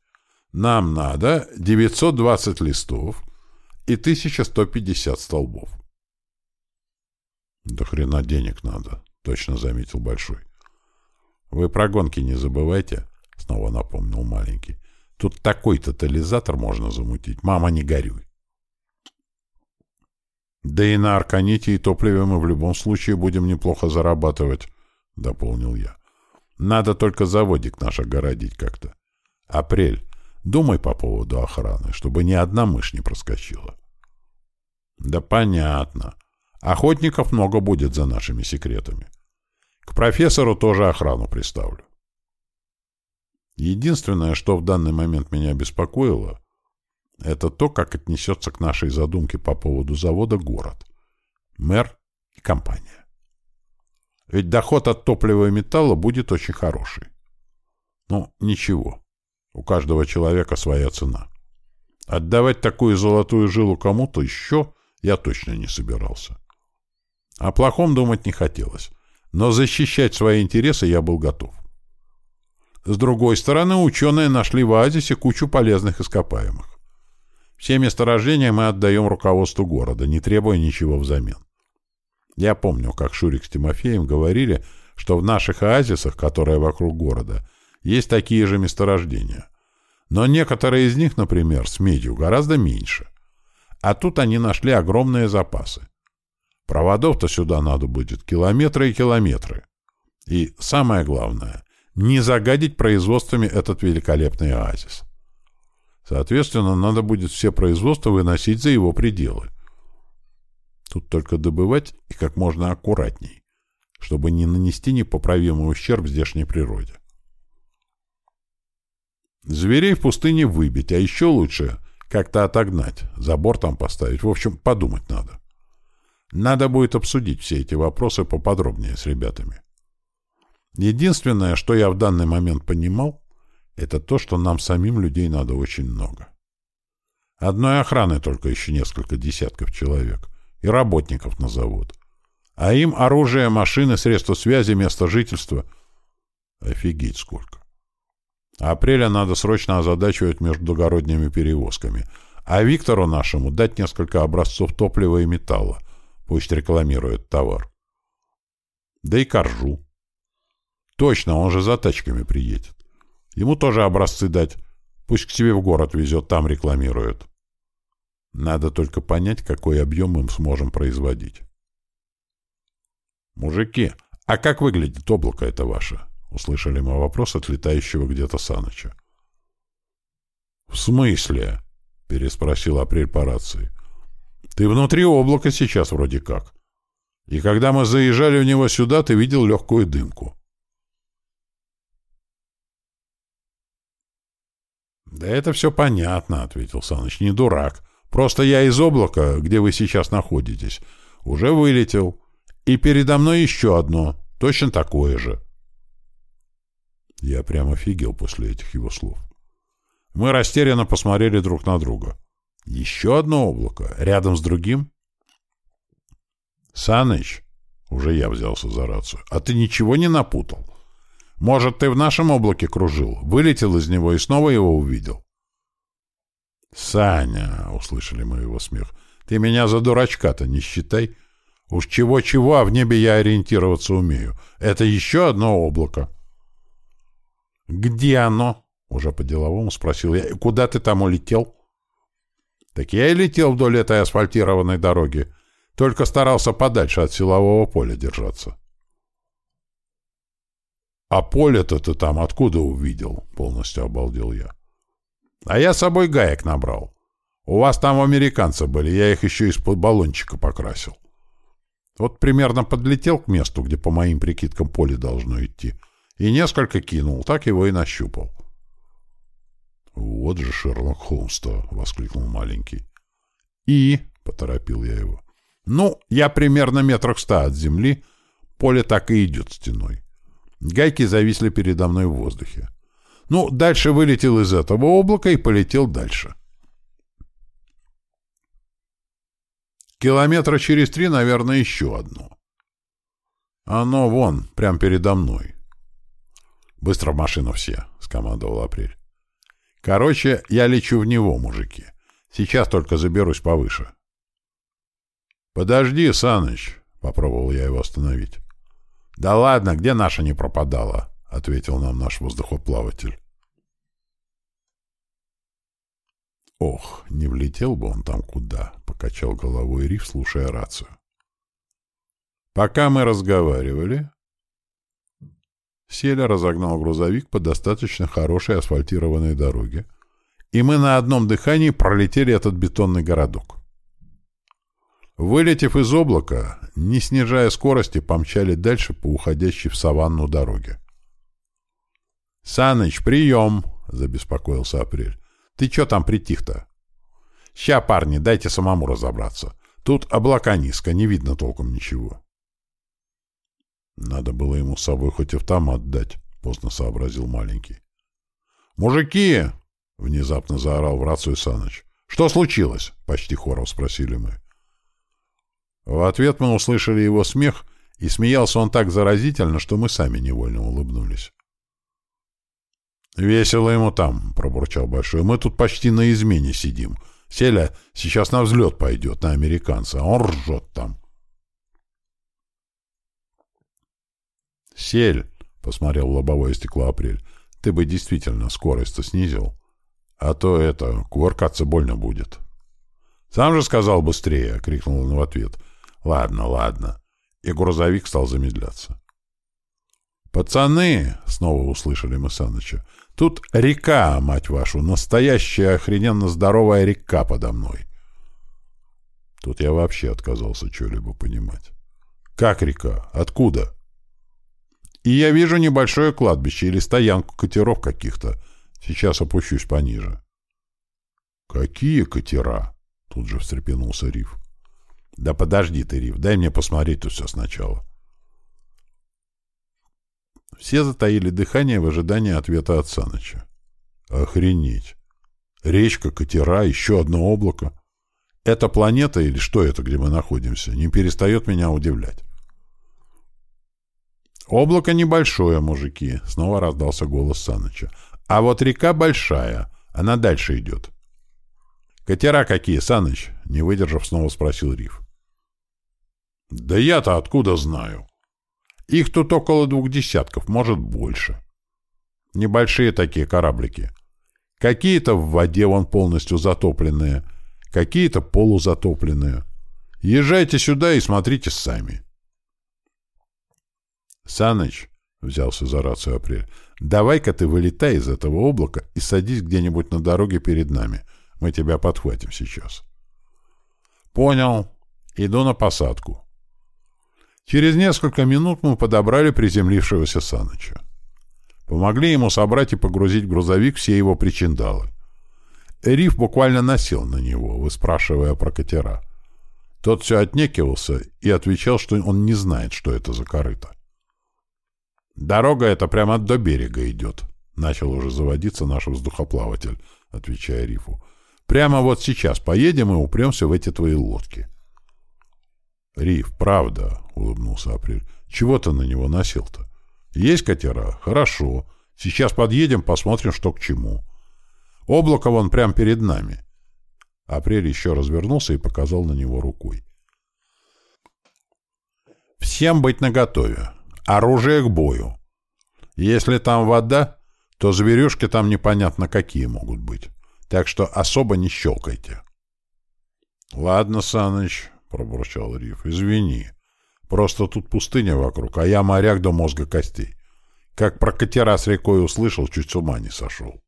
Speaker 1: нам надо 920 листов и 1150 столбов. До хрена денег надо, точно заметил Большой. Вы про гонки не забывайте, снова напомнил маленький. Тут такой тотализатор можно замутить. Мама, не горюй. Да и на арканите и топливе мы в любом случае будем неплохо зарабатывать, — дополнил я. Надо только заводик наш огородить как-то. Апрель, думай по поводу охраны, чтобы ни одна мышь не проскочила. Да понятно. Охотников много будет за нашими секретами. К профессору тоже охрану приставлю. Единственное, что в данный момент меня беспокоило, это то, как отнесется к нашей задумке по поводу завода город, мэр и компания. Ведь доход от топлива и металла будет очень хороший. Ну, ничего. У каждого человека своя цена. Отдавать такую золотую жилу кому-то еще я точно не собирался. О плохом думать не хотелось, но защищать свои интересы я был готов. С другой стороны, ученые нашли в оазисе кучу полезных ископаемых. Все месторождения мы отдаем руководству города, не требуя ничего взамен. Я помню, как Шурик с Тимофеем говорили, что в наших оазисах, которые вокруг города, есть такие же месторождения. Но некоторые из них, например, с медью гораздо меньше. А тут они нашли огромные запасы. Проводов-то сюда надо будет километры и километры. И самое главное, не загадить производствами этот великолепный оазис. Соответственно, надо будет все производства выносить за его пределы. Тут только добывать и как можно аккуратней, чтобы не нанести непоправимый ущерб здешней природе. Зверей в пустыне выбить, а еще лучше как-то отогнать, забор там поставить. В общем, подумать надо. Надо будет обсудить все эти вопросы поподробнее с ребятами. Единственное, что я в данный момент понимал, это то, что нам самим людей надо очень много. Одной охраны только еще несколько десятков человек. И работников на завод. А им оружие, машины, средства связи, место жительства. Офигеть сколько. Апреля надо срочно озадачивать междугородними перевозками. А Виктору нашему дать несколько образцов топлива и металла. Пусть рекламирует товар. Да и коржу. Точно, он же за тачками приедет. Ему тоже образцы дать. Пусть к себе в город везет, там рекламирует. Надо только понять, какой объем мы сможем производить. «Мужики, а как выглядит облако это ваше?» — услышали мы вопрос от летающего где-то Саныча. «В смысле?» — переспросил Апрель по рации. «Ты внутри облака сейчас вроде как. И когда мы заезжали в него сюда, ты видел легкую дымку. «Да это все понятно», — ответил Саныч, — «не дурак. Просто я из облака, где вы сейчас находитесь, уже вылетел. И передо мной еще одно, точно такое же». Я прямо офигел после этих его слов. Мы растерянно посмотрели друг на друга. «Еще одно облако? Рядом с другим?» «Саныч», — уже я взялся за рацию, — «а ты ничего не напутал?» Может, ты в нашем облаке кружил, вылетел из него и снова его увидел? — Саня, — услышали мы его смех, — Ты меня за дурачка-то не считай. Уж чего-чего, а в небе я ориентироваться умею. Это еще одно облако. «Где оно?» — уже по-деловому спросил я. «Куда ты там улетел?» «Так я и летел вдоль этой асфальтированной дороги. Только старался подальше от силового поля держаться». «А поле-то ты там откуда увидел?» — полностью обалдел я. «А я с собой гаек набрал. У вас там американцы были, я их еще из-под баллончика покрасил. Вот примерно подлетел к месту, где по моим прикидкам поле должно идти, и несколько кинул, так его и нащупал. «Вот же Шерлок Холмс-то!» — воскликнул маленький. «И?» — поторопил я его. «Ну, я примерно метрах ста от земли, поле так и идет стеной. Гайки зависли передо мной в воздухе. Ну, дальше вылетел из этого облака и полетел дальше. Километра через три, наверное, еще одно. Оно вон, прямо передо мной. «Быстро в машину все», — скомандовал Апрель. «Короче, я лечу в него, мужики. Сейчас только заберусь повыше». «Подожди, Саныч», — попробовал я его остановить. «Да ладно, где наша не пропадала?» — ответил нам наш воздухоплаватель. «Ох, не влетел бы он там куда», — покачал головой Риф, слушая рацию. Пока мы разговаривали, Селя разогнал грузовик по достаточно хорошей асфальтированной дороге, и мы на одном дыхании пролетели этот бетонный городок. Вылетев из облака, не снижая скорости, помчали дальше по уходящей в саванну дороге. — Саныч, прием! — забеспокоился Апрель. — Ты чё там притих-то? — Ща, парни, дайте самому разобраться. Тут облака низко, не видно толком ничего. Надо было ему с собой хоть автомат дать, поздно сообразил маленький. «Мужики!» — внезапно заорал в рацию Саныч. «Что случилось?» — почти хором спросили мы. В ответ мы услышали его смех, и смеялся он так заразительно, что мы сами невольно улыбнулись. «Весело ему там», — пробурчал Большой. «Мы тут почти на измене сидим. Селя сейчас на взлет пойдет, на американца, а он ржет там». «Сель», — посмотрел в лобовое стекло Апрель, — «ты бы действительно скорость-то снизил. А то это, кувыркаться больно будет». «Сам же сказал быстрее!» — крикнул он в ответ. «Ладно, ладно». И грузовик стал замедляться. «Пацаны!» — снова услышали мы Саныча. «Тут река, мать вашу, настоящая охрененно здоровая река подо мной». Тут я вообще отказался что-либо понимать. «Как река? Откуда?» И я вижу небольшое кладбище или стоянку катеров каких-то. Сейчас опущусь пониже. «Какие катера?» — тут же встрепенулся Риф. «Да подожди ты, Риф, дай мне посмотреть тут все сначала». Все затаили дыхание в ожидании ответа от Саныча. «Охренеть! Речка, катера, еще одно облако. Это планета или что это, где мы находимся, не перестает меня удивлять». «Облако небольшое, мужики», — снова раздался голос Саныча. «А вот река большая, она дальше идет». «Катера какие, Саныч?» — не выдержав, снова спросил Риф. «Да я-то откуда знаю? Их тут около двух десятков, может, больше. Небольшие такие кораблики. Какие-то в воде вон полностью затопленные, какие-то полузатопленные. Езжайте сюда и смотрите сами». «Саныч», — взялся за рацию Апрель, — «давай-ка ты вылетай из этого облака и садись где-нибудь на дороге перед нами. Мы тебя подхватим сейчас». «Понял. Иду на посадку». Через несколько минут мы подобрали приземлившегося Саныча. Помогли ему собрать и погрузить в грузовик все его причиндалы. Риф буквально насел на него, выспрашивая про катера. Тот все отнекивался и отвечал, что он не знает, что это за корыто. «Дорога эта прямо до берега идет», — начал уже заводиться наш воздухоплаватель, отвечая Рифу. «Прямо вот сейчас поедем и упремся в эти твои лодки». «Риф, правда», — улыбнулся Апрель. «Чего ты на него носил-то? Есть катера? Хорошо. Сейчас подъедем, посмотрим, что к чему. Облако вон прямо перед нами. Апрель еще развернулся и показал на него рукой. Всем быть наготове. Оружие к бою. Если там вода, то зверюшки там непонятно какие могут быть. Так что особо не щелкайте. — Ладно, Саныч, — пробурчал Риф, — извини. Просто тут пустыня вокруг, а я моряк до мозга костей. Как про катера с рекой услышал, чуть с ума не сошел.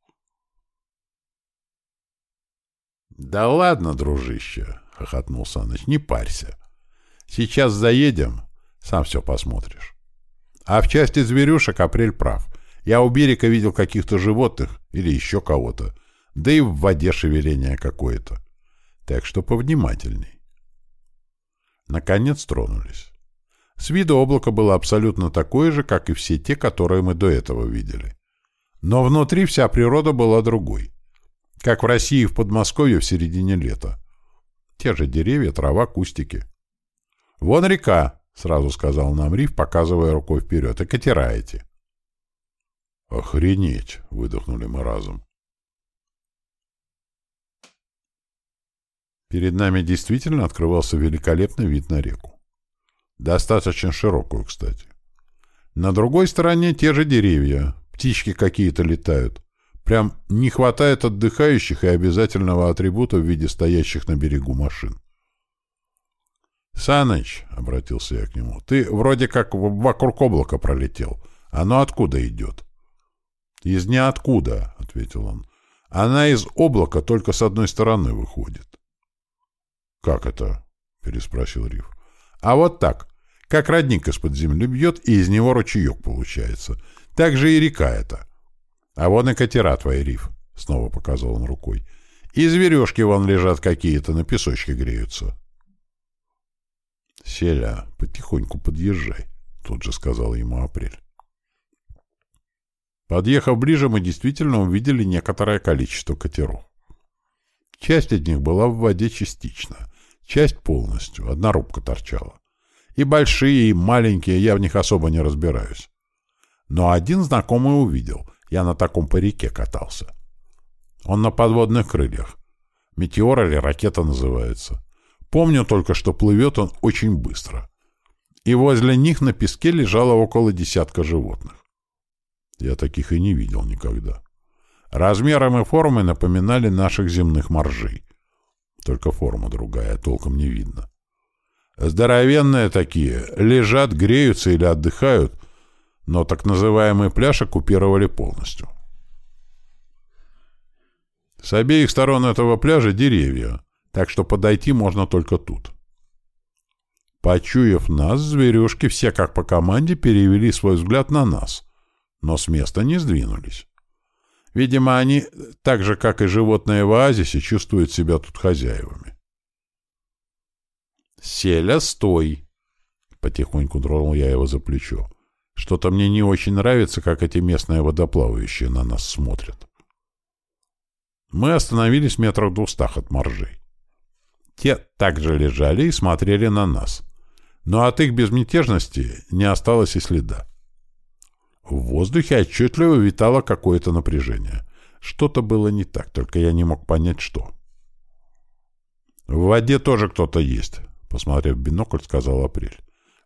Speaker 1: — Да ладно, дружище, — хохотнул Саныч, — не парься. Сейчас заедем, сам все посмотришь. А в части зверюшек Апрель прав. Я у берега видел каких-то животных или еще кого-то. Да и в воде шевеление какое-то. Так что повнимательней. Наконец тронулись. С виду облако было абсолютно такое же, как и все те, которые мы до этого видели. Но внутри вся природа была другой. Как в России и в Подмосковье в середине лета. Те же деревья, трава, кустики. «Вон река», — сразу сказал нам Риф, показывая рукой вперед, — «и катера эти». «Охренеть!» — выдохнули мы разом. Перед нами действительно открывался великолепный вид на реку. Достаточно широкую, кстати. На другой стороне те же деревья, птички какие-то летают. Прям не хватает отдыхающих и обязательного атрибута в виде стоящих на берегу машин. «Саныч», — обратился я к нему, — «ты вроде как вокруг облака пролетел. Оно откуда идет?» «Из ниоткуда», — ответил он. «Она из облака только с одной стороны выходит». «Как это?» — переспросил Риф. «А вот так. Как родник из-под земли бьет, и из него ручеек получается. Так же и река эта. А вон и катера твои, Риф», — снова показал он рукой. «И звережки вон лежат какие-то, на песочке греются». «Селя, потихоньку подъезжай», — тут же сказал ему Апрель. Подъехав ближе, мы действительно увидели некоторое количество катеров. Часть из них была в воде частично, часть полностью, одна рубка торчала. И большие, и маленькие, я в них особо не разбираюсь. Но один знакомый увидел, я на таком по реке катался. Он на подводных крыльях. Метеор или ракета называется. Помню только, что плывет он очень быстро. И возле них на песке лежало около десятка животных. Я таких и не видел никогда. Размером и формой напоминали наших земных моржей. Только форма другая, толком не видно. Здоровенные такие, лежат, греются или отдыхают, но так называемый пляж оккупировали полностью. С обеих сторон этого пляжа деревья, так что подойти можно только тут. Почуяв нас, зверюшки все как по команде перевели свой взгляд на нас, но с места не сдвинулись. Видимо, они, так же, как и животные в оазисе, чувствуют себя тут хозяевами. «Селя, стой!» Потихоньку тронул я его за плечо. Что-то мне не очень нравится, как эти местные водоплавающие на нас смотрят. Мы остановились метрах двухстах от моржей. Те также лежали и смотрели на нас. Но от их безмятежности не осталось и следа. В воздухе отчетливо витало какое-то напряжение. Что-то было не так, только я не мог понять, что. «В воде тоже кто-то есть», — посмотрев в бинокль, сказал Апрель.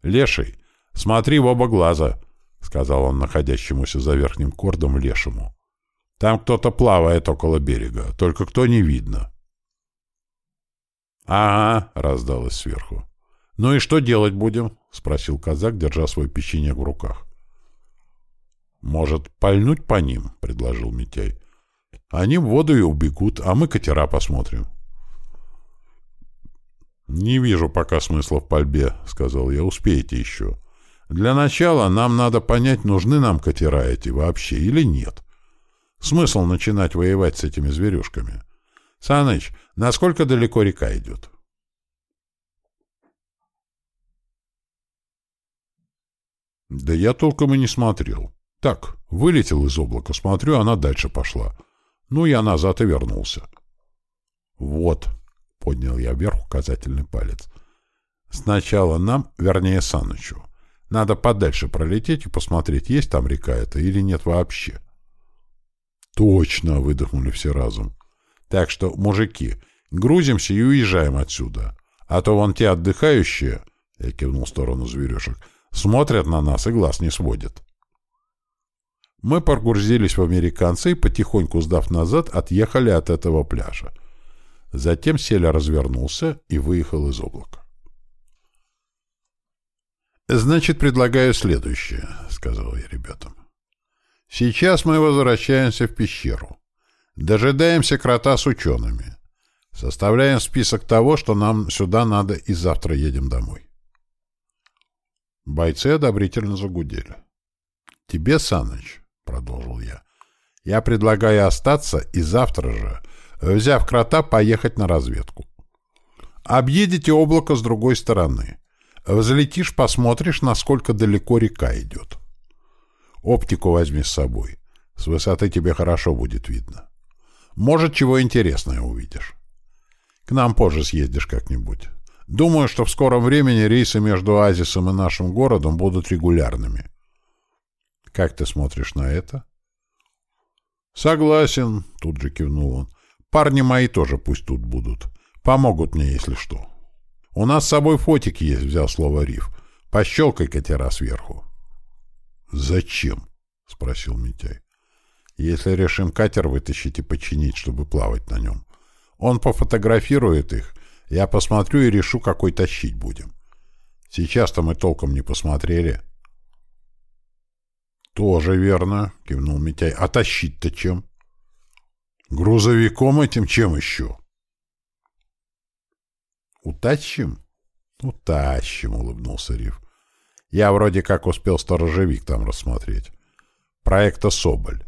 Speaker 1: «Леший, смотри в оба глаза», — сказал он находящемуся за верхним кордом лешему. «Там кто-то плавает около берега, только кто не видно». «Ага», — раздалось сверху. «Ну и что делать будем?» — спросил казак, держа свой печенек в руках. «Может, пальнуть по ним?» — предложил Митяй. «Они в воду и убегут, а мы катера посмотрим». «Не вижу пока смысла в пальбе», — сказал я. «Успеете еще. Для начала нам надо понять, нужны нам катера эти вообще или нет. Смысл начинать воевать с этими зверюшками?» Саныч, насколько далеко река идет? Да я толком и не смотрел. Так, вылетел из облака, смотрю, она дальше пошла. Ну, я назад и вернулся. Вот, поднял я вверх указательный палец. Сначала нам, вернее, Санычу. Надо подальше пролететь и посмотреть, есть там река эта или нет вообще. Точно, выдохнули все разом. Так что, мужики, Грузимся и уезжаем отсюда. А то вон те отдыхающие, — я кивнул в сторону зверюшек, — смотрят на нас и глаз не сводят. Мы погрузились в американца и, потихоньку сдав назад, отъехали от этого пляжа. Затем Селя развернулся и выехал из облака. «Значит, предлагаю следующее», — сказал я ребятам. «Сейчас мы возвращаемся в пещеру. Дожидаемся крота с учеными. Составляем список того, что нам сюда надо, и завтра едем домой». Бойцы одобрительно загудели. «Тебе, Саныч», — продолжил я, — «я предлагаю остаться и завтра же, взяв крота, поехать на разведку. Объедете облако с другой стороны». Взлетишь, посмотришь, насколько далеко река идет. Оптику возьми с собой. С высоты тебе хорошо будет видно. Может, чего интересное увидишь. К нам позже съездишь как-нибудь. Думаю, что в скором времени рейсы между Оазисом и нашим городом будут регулярными. Как ты смотришь на это? Согласен, тут же кивнул он. Парни мои тоже пусть тут будут. Помогут мне, если что. «У нас с собой фотик есть», — взял слово Риф. «Пощелкай катера сверху». «Зачем?» — спросил Митяй. «Если решим катер вытащить и починить, чтобы плавать на нем. Он пофотографирует их, я посмотрю и решу, какой тащить будем. Сейчас-то мы толком не посмотрели». «Тоже верно», — кивнул Митяй. «А тащить-то чем?» «Грузовиком этим чем еще?» «Утащим?» «Утащим», — улыбнулся Риф. «Я вроде как успел сторожевик там рассмотреть. Проекта «Соболь».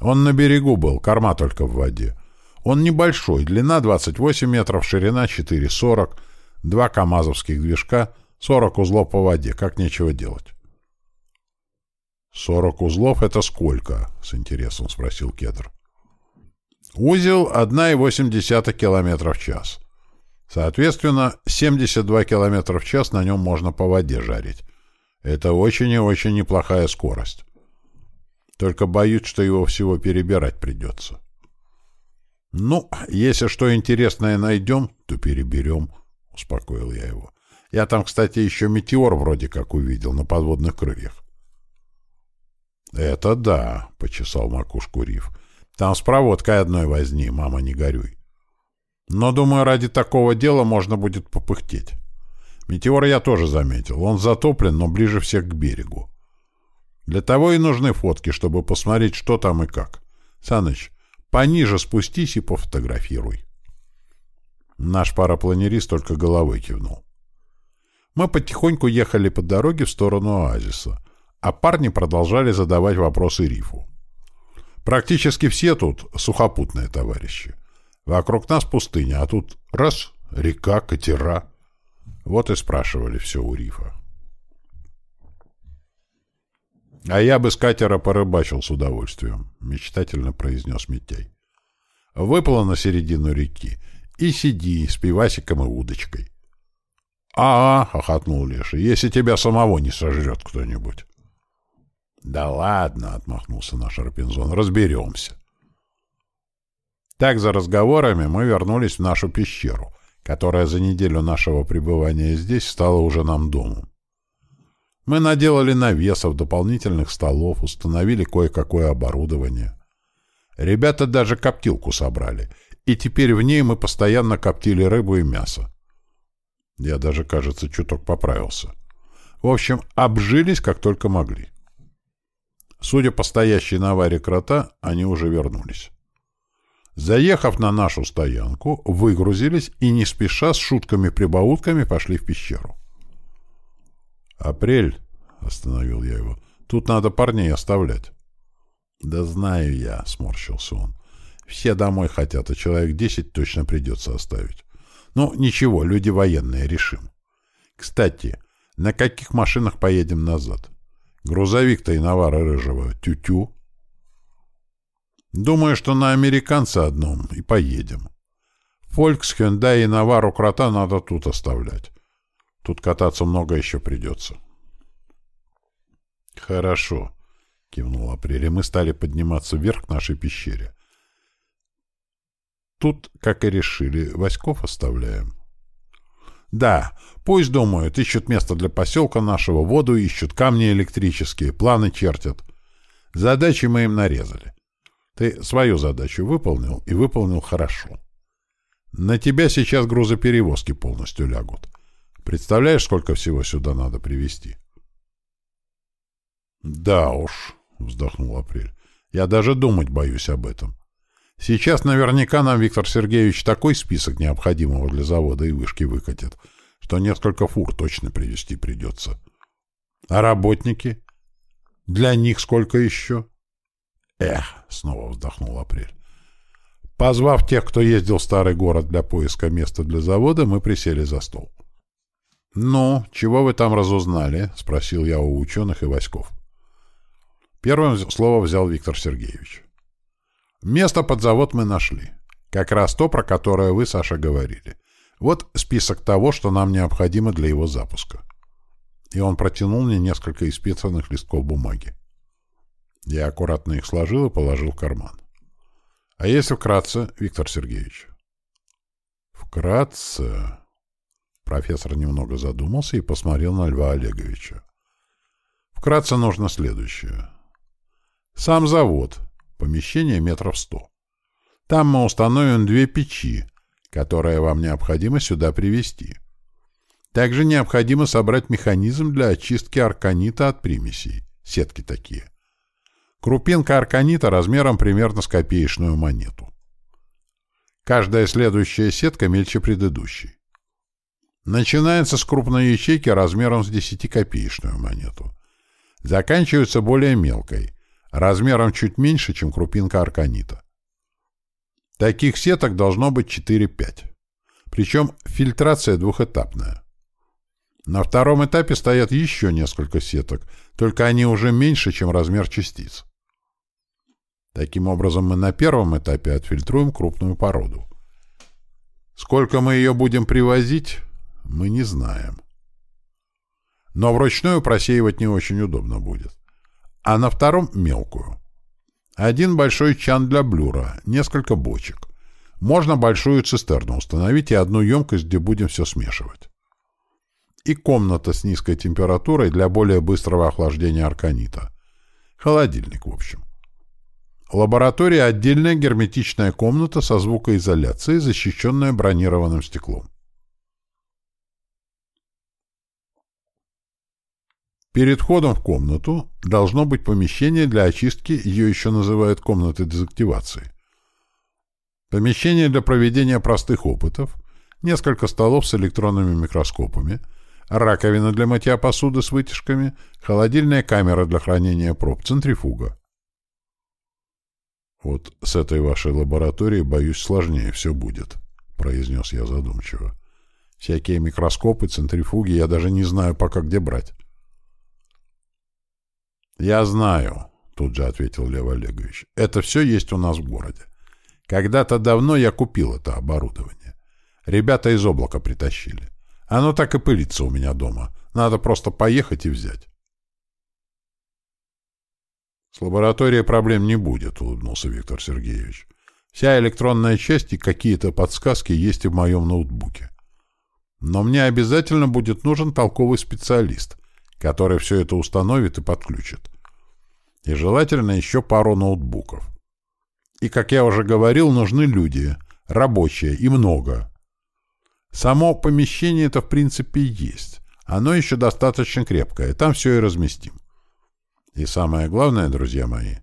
Speaker 1: Он на берегу был, корма только в воде. Он небольшой, длина 28 метров, ширина 4,40, два камазовских движка, 40 узлов по воде, как нечего делать. «Сорок узлов — это сколько?» — с интересом спросил Кедр. «Узел — 1,8 километра в час. Соответственно, 72 км в час на нем можно по воде жарить. Это очень и очень неплохая скорость. Только боюсь, что его всего перебирать придется. «Ну, если что интересное найдем, то переберем», — успокоил я его. «Я там, кстати, еще метеор вроде как увидел на подводных крыльях». «Это да», — почесал макушку Риф. «Там с проводкой одной возни, мама, не горюй». Но, думаю, ради такого дела можно будет попыхтеть. Метеор я тоже заметил. Он затоплен, но ближе всех к берегу. Для того и нужны фотки, чтобы посмотреть, что там и как. Саныч, пониже спустись и пофотографируй. Наш парапланерист только головой кивнул. Мы потихоньку ехали по дороге в сторону оазиса, а парни продолжали задавать вопросы Рифу. Практически все тут сухопутные товарищи. Вокруг нас пустыня, а тут раз — река, катера. Вот и спрашивали все у рифа. «А я бы с катера порыбачил с удовольствием», — мечтательно произнес Митяй. Выплыл на середину реки и сиди с пивасиком и удочкой. «А, — хохотнул Леша, — если тебя самого не сожрет кто-нибудь». «Да ладно», — отмахнулся наш Арпинзон, — «разберемся». Так, за разговорами, мы вернулись в нашу пещеру, которая за неделю нашего пребывания здесь стала уже нам домом. Мы наделали навесов, дополнительных столов, установили кое-какое оборудование. Ребята даже коптилку собрали, и теперь в ней мы постоянно коптили рыбу и мясо. Я даже, кажется, чуток поправился. В общем, обжились как только могли. Судя по стоящей на аварии крота, они уже вернулись. Заехав на нашу стоянку, выгрузились и не спеша с шутками-прибаутками пошли в пещеру. «Апрель», — остановил я его, — «тут надо парней оставлять». «Да знаю я», — сморщился он. «Все домой хотят, а человек десять точно придется оставить. Ну, ничего, люди военные, решим. Кстати, на каких машинах поедем назад? Грузовик-то иномара рыжего, тю-тю». Думаю, что на американца одном и поедем. Фолькс, Хендай и Навару крота надо тут оставлять. Тут кататься много еще придется. Хорошо, кивнул Апрель, мы стали подниматься вверх к нашей пещере. Тут, как и решили, Васьков оставляем. Да, пусть думают, ищут место для поселка нашего, воду ищут, камни электрические, планы чертят. Задачи мы им нарезали. Ты свою задачу выполнил и выполнил хорошо. На тебя сейчас грузоперевозки полностью лягут. Представляешь, сколько всего сюда надо привезти? Да уж, вздохнул Апрель. Я даже думать боюсь об этом. Сейчас наверняка нам Виктор Сергеевич такой список необходимого для завода и вышки выкатит, что несколько фур точно привезти придется. А работники? Для них сколько еще? Эх, снова вздохнул Апрель. Позвав тех, кто ездил в старый город для поиска места для завода, мы присели за стол. «Ну, чего вы там разузнали?» — спросил я у ученых и Васьков. Первым слово взял Виктор Сергеевич. Место под завод мы нашли. Как раз то, про которое вы, Саша, говорили. Вот список того, что нам необходимо для его запуска. И он протянул мне несколько исписанных листков бумаги. Я аккуратно их сложил и положил в карман. А если вкратце, Виктор Сергеевич? Вкратце... Профессор немного задумался и посмотрел на Льва Олеговича. Вкратце нужно следующее. Сам завод, Помещение метров сто. Там мы установим две печи, которые вам необходимо сюда привезти. Также необходимо собрать механизм для очистки арканита от примесей. Сетки такие. Крупинка арканита размером примерно с копеечную монету. Каждая следующая сетка мельче предыдущей. Начинается с крупной ячейки размером с 10-копеечную монету. Заканчивается более мелкой, размером чуть меньше, чем крупинка арканита. Таких сеток должно быть 4-5. Причем фильтрация двухэтапная. На втором этапе стоят еще несколько сеток, только они уже меньше, чем размер частиц. Таким образом, мы на первом этапе отфильтруем крупную породу. Сколько мы ее будем привозить, мы не знаем. Но вручную просеивать не очень удобно будет а на втором — мелкую. Один большой чан для блюра, несколько бочек. Можно большую цистерну установить и одну емкость, где будем все смешивать. И комната с низкой температурой для более быстрого охлаждения арканита. Холодильник, в общем. Лаборатория — отдельная герметичная комната со звукоизоляцией, защищенная бронированным стеклом. Перед входом в комнату должно быть помещение для очистки, ее еще называют комнатой дезактивации. Помещение для проведения простых опытов, несколько столов с электронными микроскопами, раковина для мытья посуды с вытяжками, холодильная камера для хранения проб, центрифуга. «Вот с этой вашей лабораторией, боюсь, сложнее все будет», — произнес я задумчиво. «Всякие микроскопы, центрифуги я даже не знаю пока где брать». «Я знаю», — тут же ответил Лев Олегович. «Это все есть у нас в городе. Когда-то давно я купил это оборудование. Ребята из облака притащили. Оно так и пылится у меня дома. Надо просто поехать и взять». «С лабораторией проблем не будет», — улыбнулся Виктор Сергеевич. «Вся электронная часть и какие-то подсказки есть и в моем ноутбуке. Но мне обязательно будет нужен толковый специалист, который все это установит и подключит. И желательно еще пару ноутбуков. И, как я уже говорил, нужны люди, рабочие, и много. Само помещение это в принципе есть. Оно еще достаточно крепкое, там все и разместим. И самое главное, друзья мои,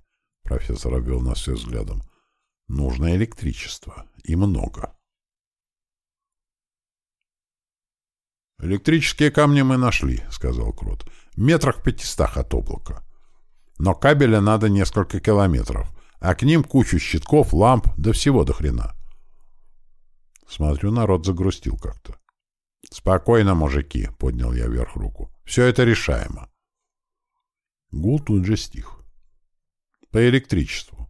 Speaker 1: профессор обвел нас все взглядом, нужно электричество. И много. «Электрические камни мы нашли», — сказал Крот. «Метрах пятистах от облака. Но кабеля надо несколько километров, а к ним кучу щитков, ламп, да всего до хрена». Смотрю, народ загрустил как-то. «Спокойно, мужики», — поднял я вверх руку. «Все это решаемо». Гул тут же стих. «По электричеству.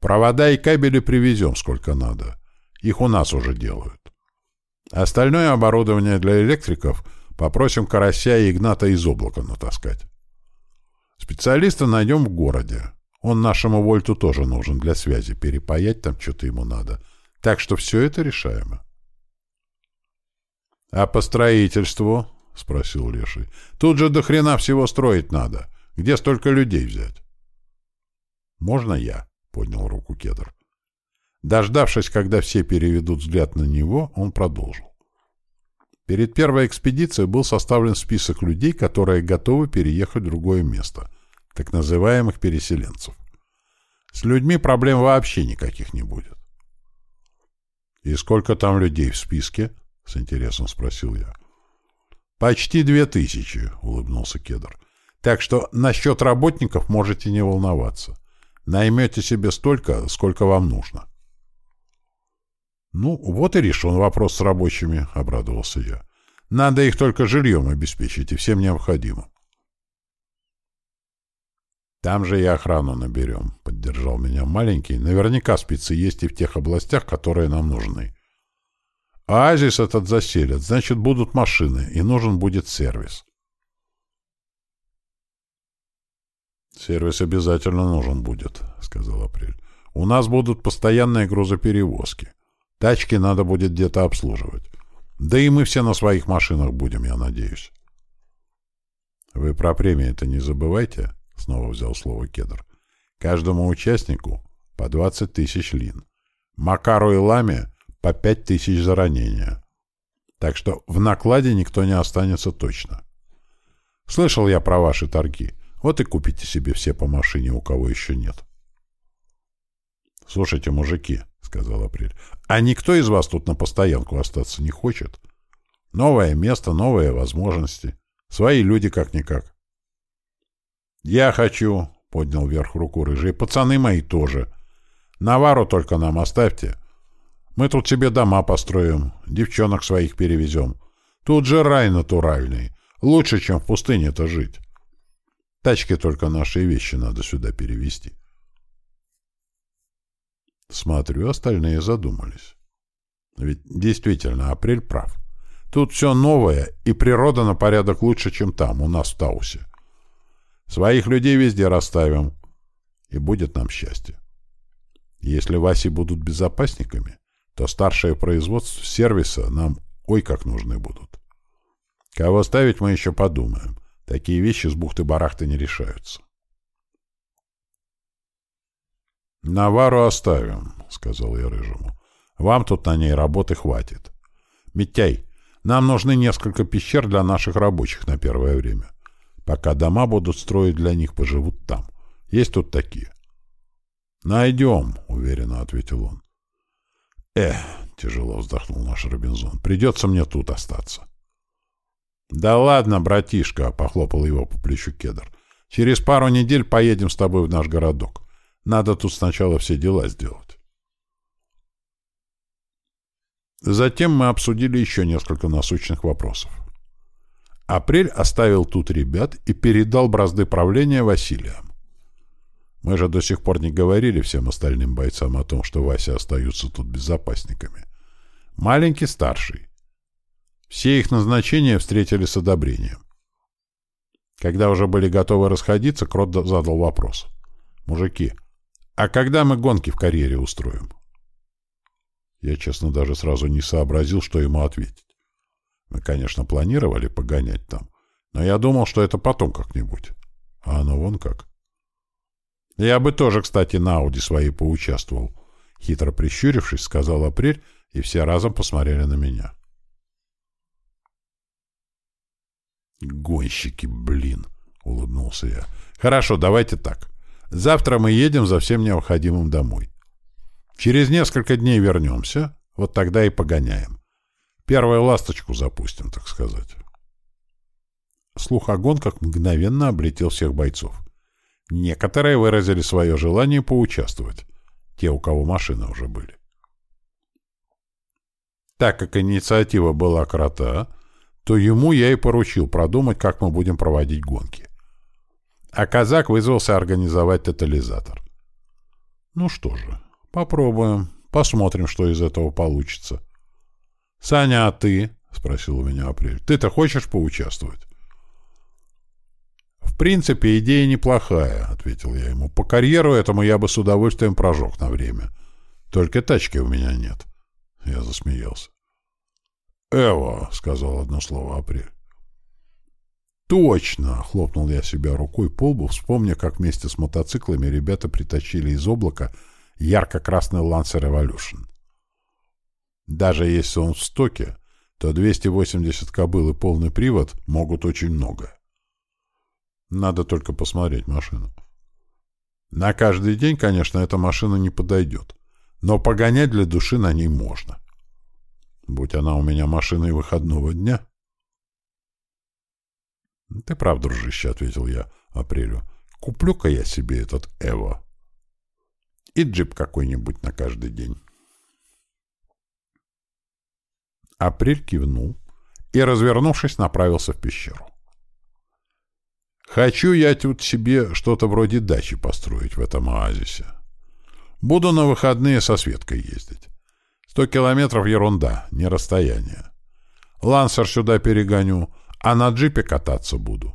Speaker 1: Провода и кабели привезем сколько надо. Их у нас уже делают. Остальное оборудование для электриков попросим Карася и Игната из облака натаскать. Специалиста найдем в городе. Он нашему Вольту тоже нужен для связи. Перепаять там что-то ему надо. Так что все это решаемо. — А по строительству? — спросил Леший. — Тут же до хрена всего строить надо. Где столько людей взять? — Можно я? — поднял руку Кедр. Дождавшись, когда все переведут взгляд на него, он продолжил. Перед первой экспедицией был составлен список людей, которые готовы переехать в другое место, так называемых переселенцев. С людьми проблем вообще никаких не будет. «И сколько там людей в списке?» — с интересом спросил я. «Почти две тысячи», — улыбнулся Кедр. «Так что насчет работников можете не волноваться. Наймете себе столько, сколько вам нужно». «Ну, вот и решен вопрос с рабочими», — обрадовался я. «Надо их только жильем обеспечить и всем необходимым». «Там же и охрану наберем», — поддержал меня маленький. «Наверняка спецы есть и в тех областях, которые нам нужны. Оазис этот заселят, значит, будут машины, и нужен будет сервис». «Сервис обязательно нужен будет», — сказал Апрель. «У нас будут постоянные грузоперевозки. Тачки надо будет где-то обслуживать. Да и мы все на своих машинах будем, я надеюсь». «Вы про премии-то не забывайте», — снова взял слово Кедр. «Каждому участнику по 20 тысяч лин. Макару и Ламе по 5 тысяч за ранение. Так что в накладе никто не останется точно. Слышал я про ваши торги. Вот и купите себе все по машине, у кого еще нет». «Слушайте, мужики», — сказал Апрель, — «а никто из вас тут на постоянку остаться не хочет? Новое место, новые возможности. Свои люди как-никак». «Я хочу», — поднял вверх руку рыжий, — «пацаны мои тоже. Навару только нам оставьте. Мы тут себе дома построим, девчонок своих перевезем. Тут же рай натуральный. Лучше, чем в пустыне-то жить. Тачки только наши вещи надо сюда перевезти». Смотрю, остальные задумались. Ведь действительно, апрель прав. Тут все новое, и природа на порядок лучше, чем там, у нас в Таусе. Своих людей везде расставим, и будет нам счастье. Если Васи будут безопасниками, то старшее производство сервиса нам ой как нужны будут. Кого ставить, мы еще подумаем. Такие вещи с бухты-барахты не решаются. «Навару оставим», — сказал я Рыжему. «Вам тут на ней работы хватит. Митяй, нам нужны несколько пещер для наших рабочих на первое время. Пока дома будут строить для них, поживут там. Есть тут такие?» «Найдем», — уверенно ответил он. «Эх», — тяжело вздохнул наш Робинзон, — «придется мне тут остаться». «Да ладно, братишка», — похлопал его по плечу Кедр. «Через пару недель поедем с тобой в наш городок. Надо тут сначала все дела сделать. Затем мы обсудили еще несколько насущных вопросов. Апрель оставил тут ребят и передал бразды правления Василиям. Мы же до сих пор не говорили всем остальным бойцам о том, что Вася остаются тут безопасниками. Маленький старший. Все их назначения встретили с одобрением. Когда уже были готовы расходиться, Крот задал вопрос. «Мужики, а когда мы гонки в карьере устроим? Я, честно, даже сразу не сообразил, что ему ответить. Мы, конечно, планировали погонять там, но я думал, что это потом как-нибудь. А оно вон как. Я бы тоже, кстати, на Ауди своей поучаствовал. Хитро прищурившись, сказал Апрель, и все разом посмотрели на меня. «Гонщики, блин!» — улыбнулся я. «Хорошо, давайте так. Завтра мы едем за всем необходимым домой. Через несколько дней вернемся, вот тогда и погоняем. Первую ласточку запустим, так сказать. Слух о гонках мгновенно облетел всех бойцов. Некоторые выразили свое желание поучаствовать, те, у кого машины уже были. Так как инициатива была крота, то ему я и поручил продумать, как мы будем проводить гонки а казак вызвался организовать тотализатор. Ну что же, попробуем, посмотрим, что из этого получится. — Саня, а ты? — спросил у меня Апрель. — Ты-то хочешь поучаствовать? — В принципе, идея неплохая, — ответил я ему. — По карьеру этому я бы с удовольствием прожег на время. Только тачки у меня нет. Я засмеялся. «Эва», — сказал одно слово Апрель. «Точно!» — хлопнул я себя рукой по лбу, вспомня, как вместе с мотоциклами ребята притащили из облака ярко-красный Lancer Evolution. Даже если он в стоке, то 280 кобыл и полный привод могут очень много. Надо только посмотреть машину. На каждый день, конечно, эта машина не подойдет, но погонять для души на ней можно. Будь она у меня машиной выходного дня. — Ты прав, дружище, — ответил я Апрелю. — Куплю-ка я себе этот Эво. И джип какой-нибудь на каждый день. Апрель кивнул и, развернувшись, направился в пещеру. Хочу я тут себе что-то вроде дачи построить в этом оазисе. Буду на выходные со Светкой ездить. Сто километров — ерунда, не расстояние. Лансер сюда перегоню, а на джипе кататься буду.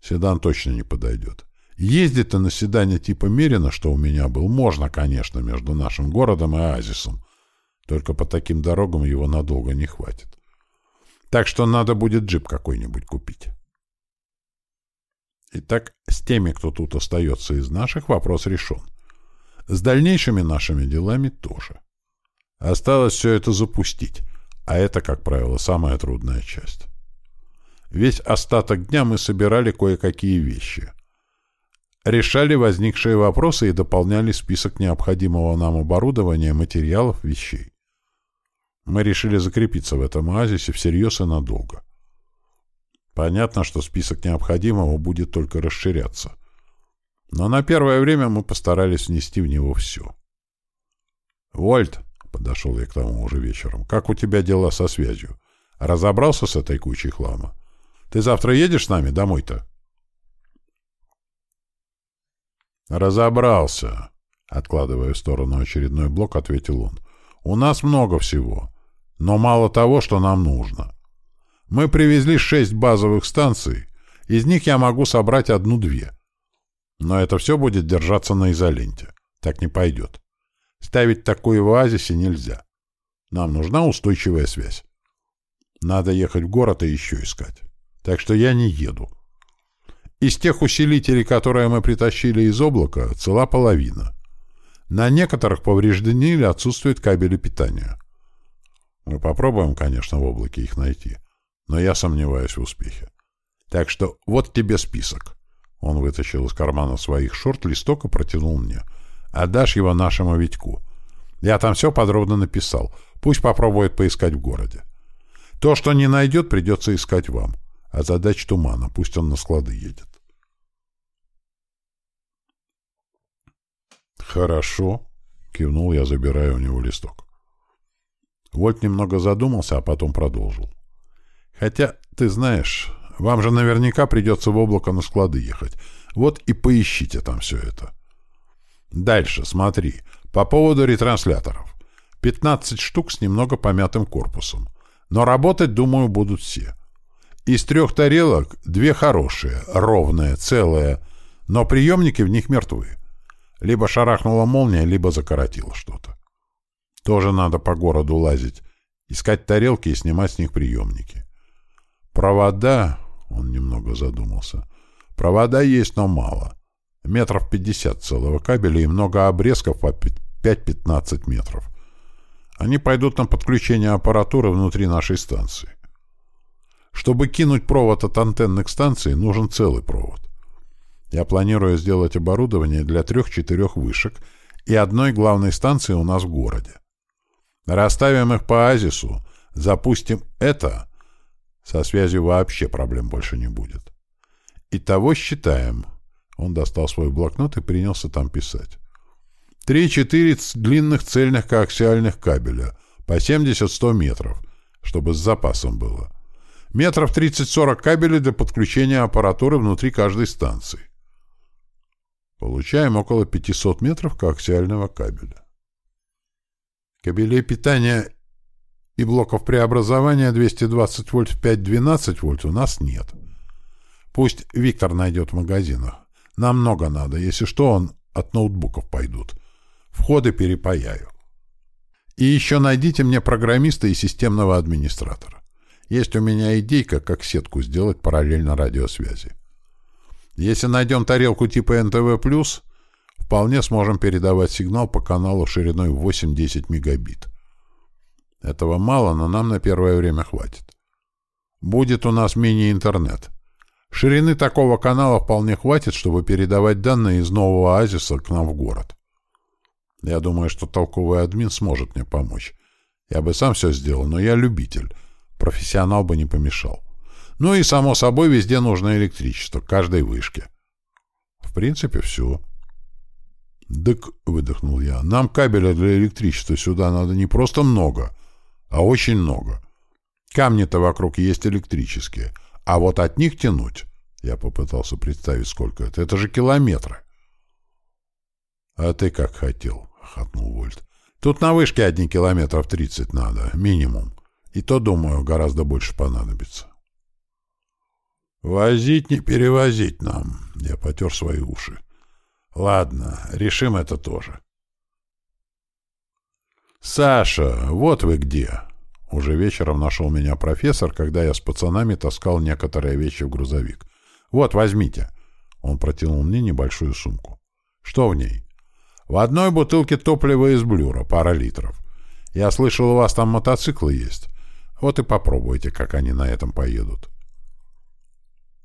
Speaker 1: Седан точно не подойдет. Ездить-то на седане типа Мерина, что у меня был, можно, конечно, между нашим городом и оазисом. Только по таким дорогам его надолго не хватит. Так что надо будет джип какой-нибудь купить. Итак, с теми, кто тут остается из наших, вопрос решен. С дальнейшими нашими делами тоже. Осталось все это запустить, а это, как правило, самая трудная часть. Весь остаток дня мы собирали кое-какие вещи. Решали возникшие вопросы и дополняли список необходимого нам оборудования, материалов, вещей. Мы решили закрепиться в этом оазисе всерьез и надолго. Понятно, что список необходимого будет только расширяться. Но на первое время мы постарались внести в него все. «Вольт», — подошел я к тому уже вечером, — «как у тебя дела со связью? Разобрался с этой кучей хлама? Ты завтра едешь с нами домой-то?» «Разобрался», — откладывая в сторону очередной блок, ответил он. «У нас много всего, но мало того, что нам нужно. Мы привезли шесть базовых станций, из них я могу собрать одну-две. Но это все будет держаться на изоленте. Так не пойдет. Ставить такое в оазисе нельзя. Нам нужна устойчивая связь. Надо ехать в город и еще искать. Так что я не еду. Из тех усилителей, которые мы притащили из облака, цела половина. На некоторых повреждены или отсутствуют кабели питания. Мы попробуем, конечно, в облаке их найти но я сомневаюсь в успехе. Так что вот тебе список. Он вытащил из кармана своих шорт листок и протянул мне. Отдашь его нашему Витьку. Я там все подробно написал. Пусть попробует поискать в городе. То, что не найдет, придется искать вам. А задач тумана. Пусть он на склады едет. «Хорошо», — кивнул я, забирая у него листок. Вольт немного задумался, а потом продолжил. Хотя, ты знаешь, вам же наверняка придется в облако на склады ехать. Вот и поищите там все это. Дальше, смотри. По поводу ретрансляторов. 15 штук с немного помятым корпусом. Но работать, думаю, будут все. Из трех тарелок две хорошие, ровные, целые, но приемники в них мертвы. Либо шарахнула молния, либо закоротило что-то. Тоже надо по городу лазить, искать тарелки и снимать с них приемники. Провода, он немного задумался, провода есть, но мало. Метров пятьдесят целого кабеля и много обрезков по 5-15 метров. Они пойдут на подключение аппаратуры внутри нашей станции. Чтобы кинуть провод от антенны к станции, нужен целый провод. Я планирую сделать оборудование для трех-четырех вышек и одной главной станции у нас в городе. Расставим их по оазису, запустим это, со связью вообще проблем больше не будет. Итого считаем. Он достал свой блокнот и принялся там писать. Три-четыре длинных цельных коаксиальных кабеля по 70-100 метров, чтобы с запасом было. Метров 30-40 кабелей для подключения аппаратуры внутри каждой станции. Получаем около 500 метров коаксиального кабеля. Кабелей питания и блоков преобразования 220 вольт в 5-12 вольт у нас нет. Пусть Виктор найдет в магазинах. Нам много надо. Если что, он от ноутбуков пойдут. Входы перепаяю. И еще найдите мне программиста и системного администратора. Есть у меня идейка, как сетку сделать параллельно радиосвязи. Если найдем тарелку типа НТВ+, вполне сможем передавать сигнал по каналу шириной 8-10 мегабит. Этого мало, но нам на первое время хватит. Будет у нас мини-интернет. Ширины такого канала вполне хватит, чтобы передавать данные из нового оазиса к нам в город. Я думаю, что толковый админ сможет мне помочь. Я бы сам все сделал, но я любитель. Профессионал бы не помешал. Ну и, само собой, везде нужно электричество, каждой вышке. В принципе, все. «Дык», — выдохнул я, — «нам кабеля для электричества сюда надо не просто много, а очень много. Камни-то вокруг есть электрические, а вот от них тянуть...» Я попытался представить, сколько это. Это же километры. «А ты как хотел?» — хохотнул Вольт. «Тут на вышке одни километров тридцать надо, минимум. И то, думаю, гораздо больше понадобится». «Возить не перевозить нам», — я потер свои уши. «Ладно, решим это тоже». «Саша, вот вы где!» Уже вечером нашел меня профессор, когда я с пацанами таскал некоторые вещи в грузовик. «Вот, возьмите». Он протянул мне небольшую сумку. «Что в ней?» «В одной бутылке топлива из блюра, пара литров. Я слышал, у вас там мотоциклы есть. Вот и попробуйте, как они на этом поедут».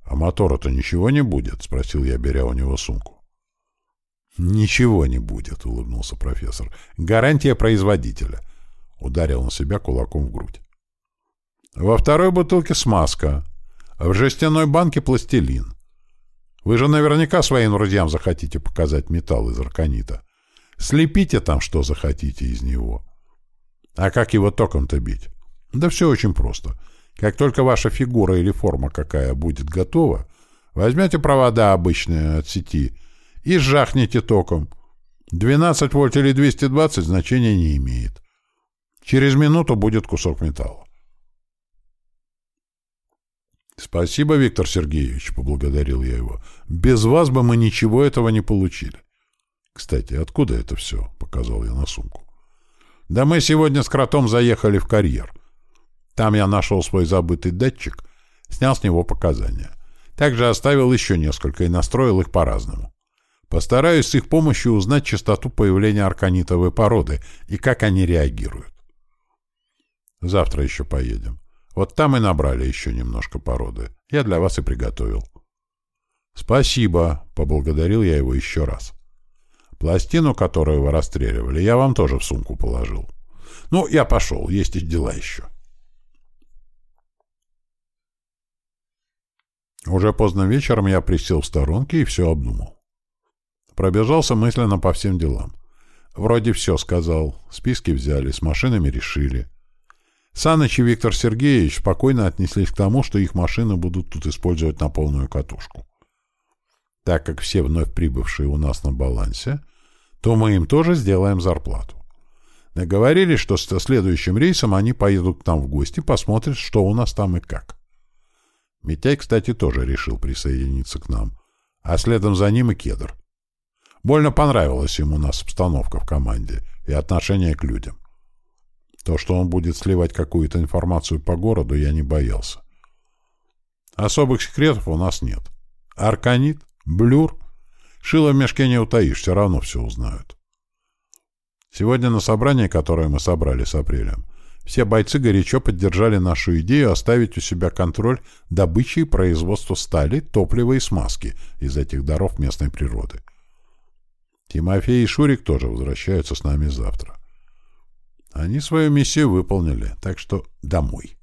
Speaker 1: «А мотора-то ничего не будет?» — спросил я, беря у него сумку. «Ничего не будет», — улыбнулся профессор. «Гарантия производителя». Ударил он себя кулаком в грудь. «Во второй бутылке смазка. В жестяной банке пластилин. Вы же наверняка своим друзьям захотите показать металл из арканита. Слепите там, что захотите из него. А как его током-то бить? Да все очень просто. Как только ваша фигура или форма какая будет готова, возьмете провода обычные от сети и жахните током. 12 вольт или 220 значения не имеет. Через минуту будет кусок металла. «Спасибо, Виктор Сергеевич», — поблагодарил я его. «Без вас бы мы ничего этого не получили». «Кстати, откуда это все?» — показал я на сумку. «Да мы сегодня с кротом заехали в карьер. Там я нашел свой забытый датчик, снял с него показания. Также оставил еще несколько и настроил их по-разному. Постараюсь с их помощью узнать частоту появления арканитовой породы и как они реагируют. Завтра еще поедем. Вот там и набрали еще немножко породы. Я для вас и приготовил. Спасибо, поблагодарил я его еще раз. Пластину, которую вы расстреливали, я вам тоже в сумку положил. Ну, я пошел, есть дела еще. Уже поздно вечером я присел в сторонке и все обдумал. Пробежался мысленно по всем делам. Вроде все сказал, списки взяли, с машинами решили. Саныч и Виктор Сергеевич спокойно отнеслись к тому, что их машины будут тут использовать на полную катушку. Так как все вновь прибывшие у нас на балансе, то мы им тоже сделаем зарплату. Договорились, что со следующим рейсом они поедут к нам в гости, посмотрят, что у нас там и как. Митяй, кстати, тоже решил присоединиться к нам, а следом за ним и Кедр. Больно понравилась ему у нас обстановка в команде и отношение к людям. То, что он будет сливать какую-то информацию по городу, я не боялся. Особых секретов у нас нет. Арканит, блюр, шило в мешке не утаишь, все равно все узнают. Сегодня на собрании, которое мы собрали с апрелем, все бойцы горячо поддержали нашу идею оставить у себя контроль добычи и производства стали, топлива и смазки из этих даров местной природы. Тимофей и Шурик тоже возвращаются с нами завтра. Они свою миссию выполнили, так что домой.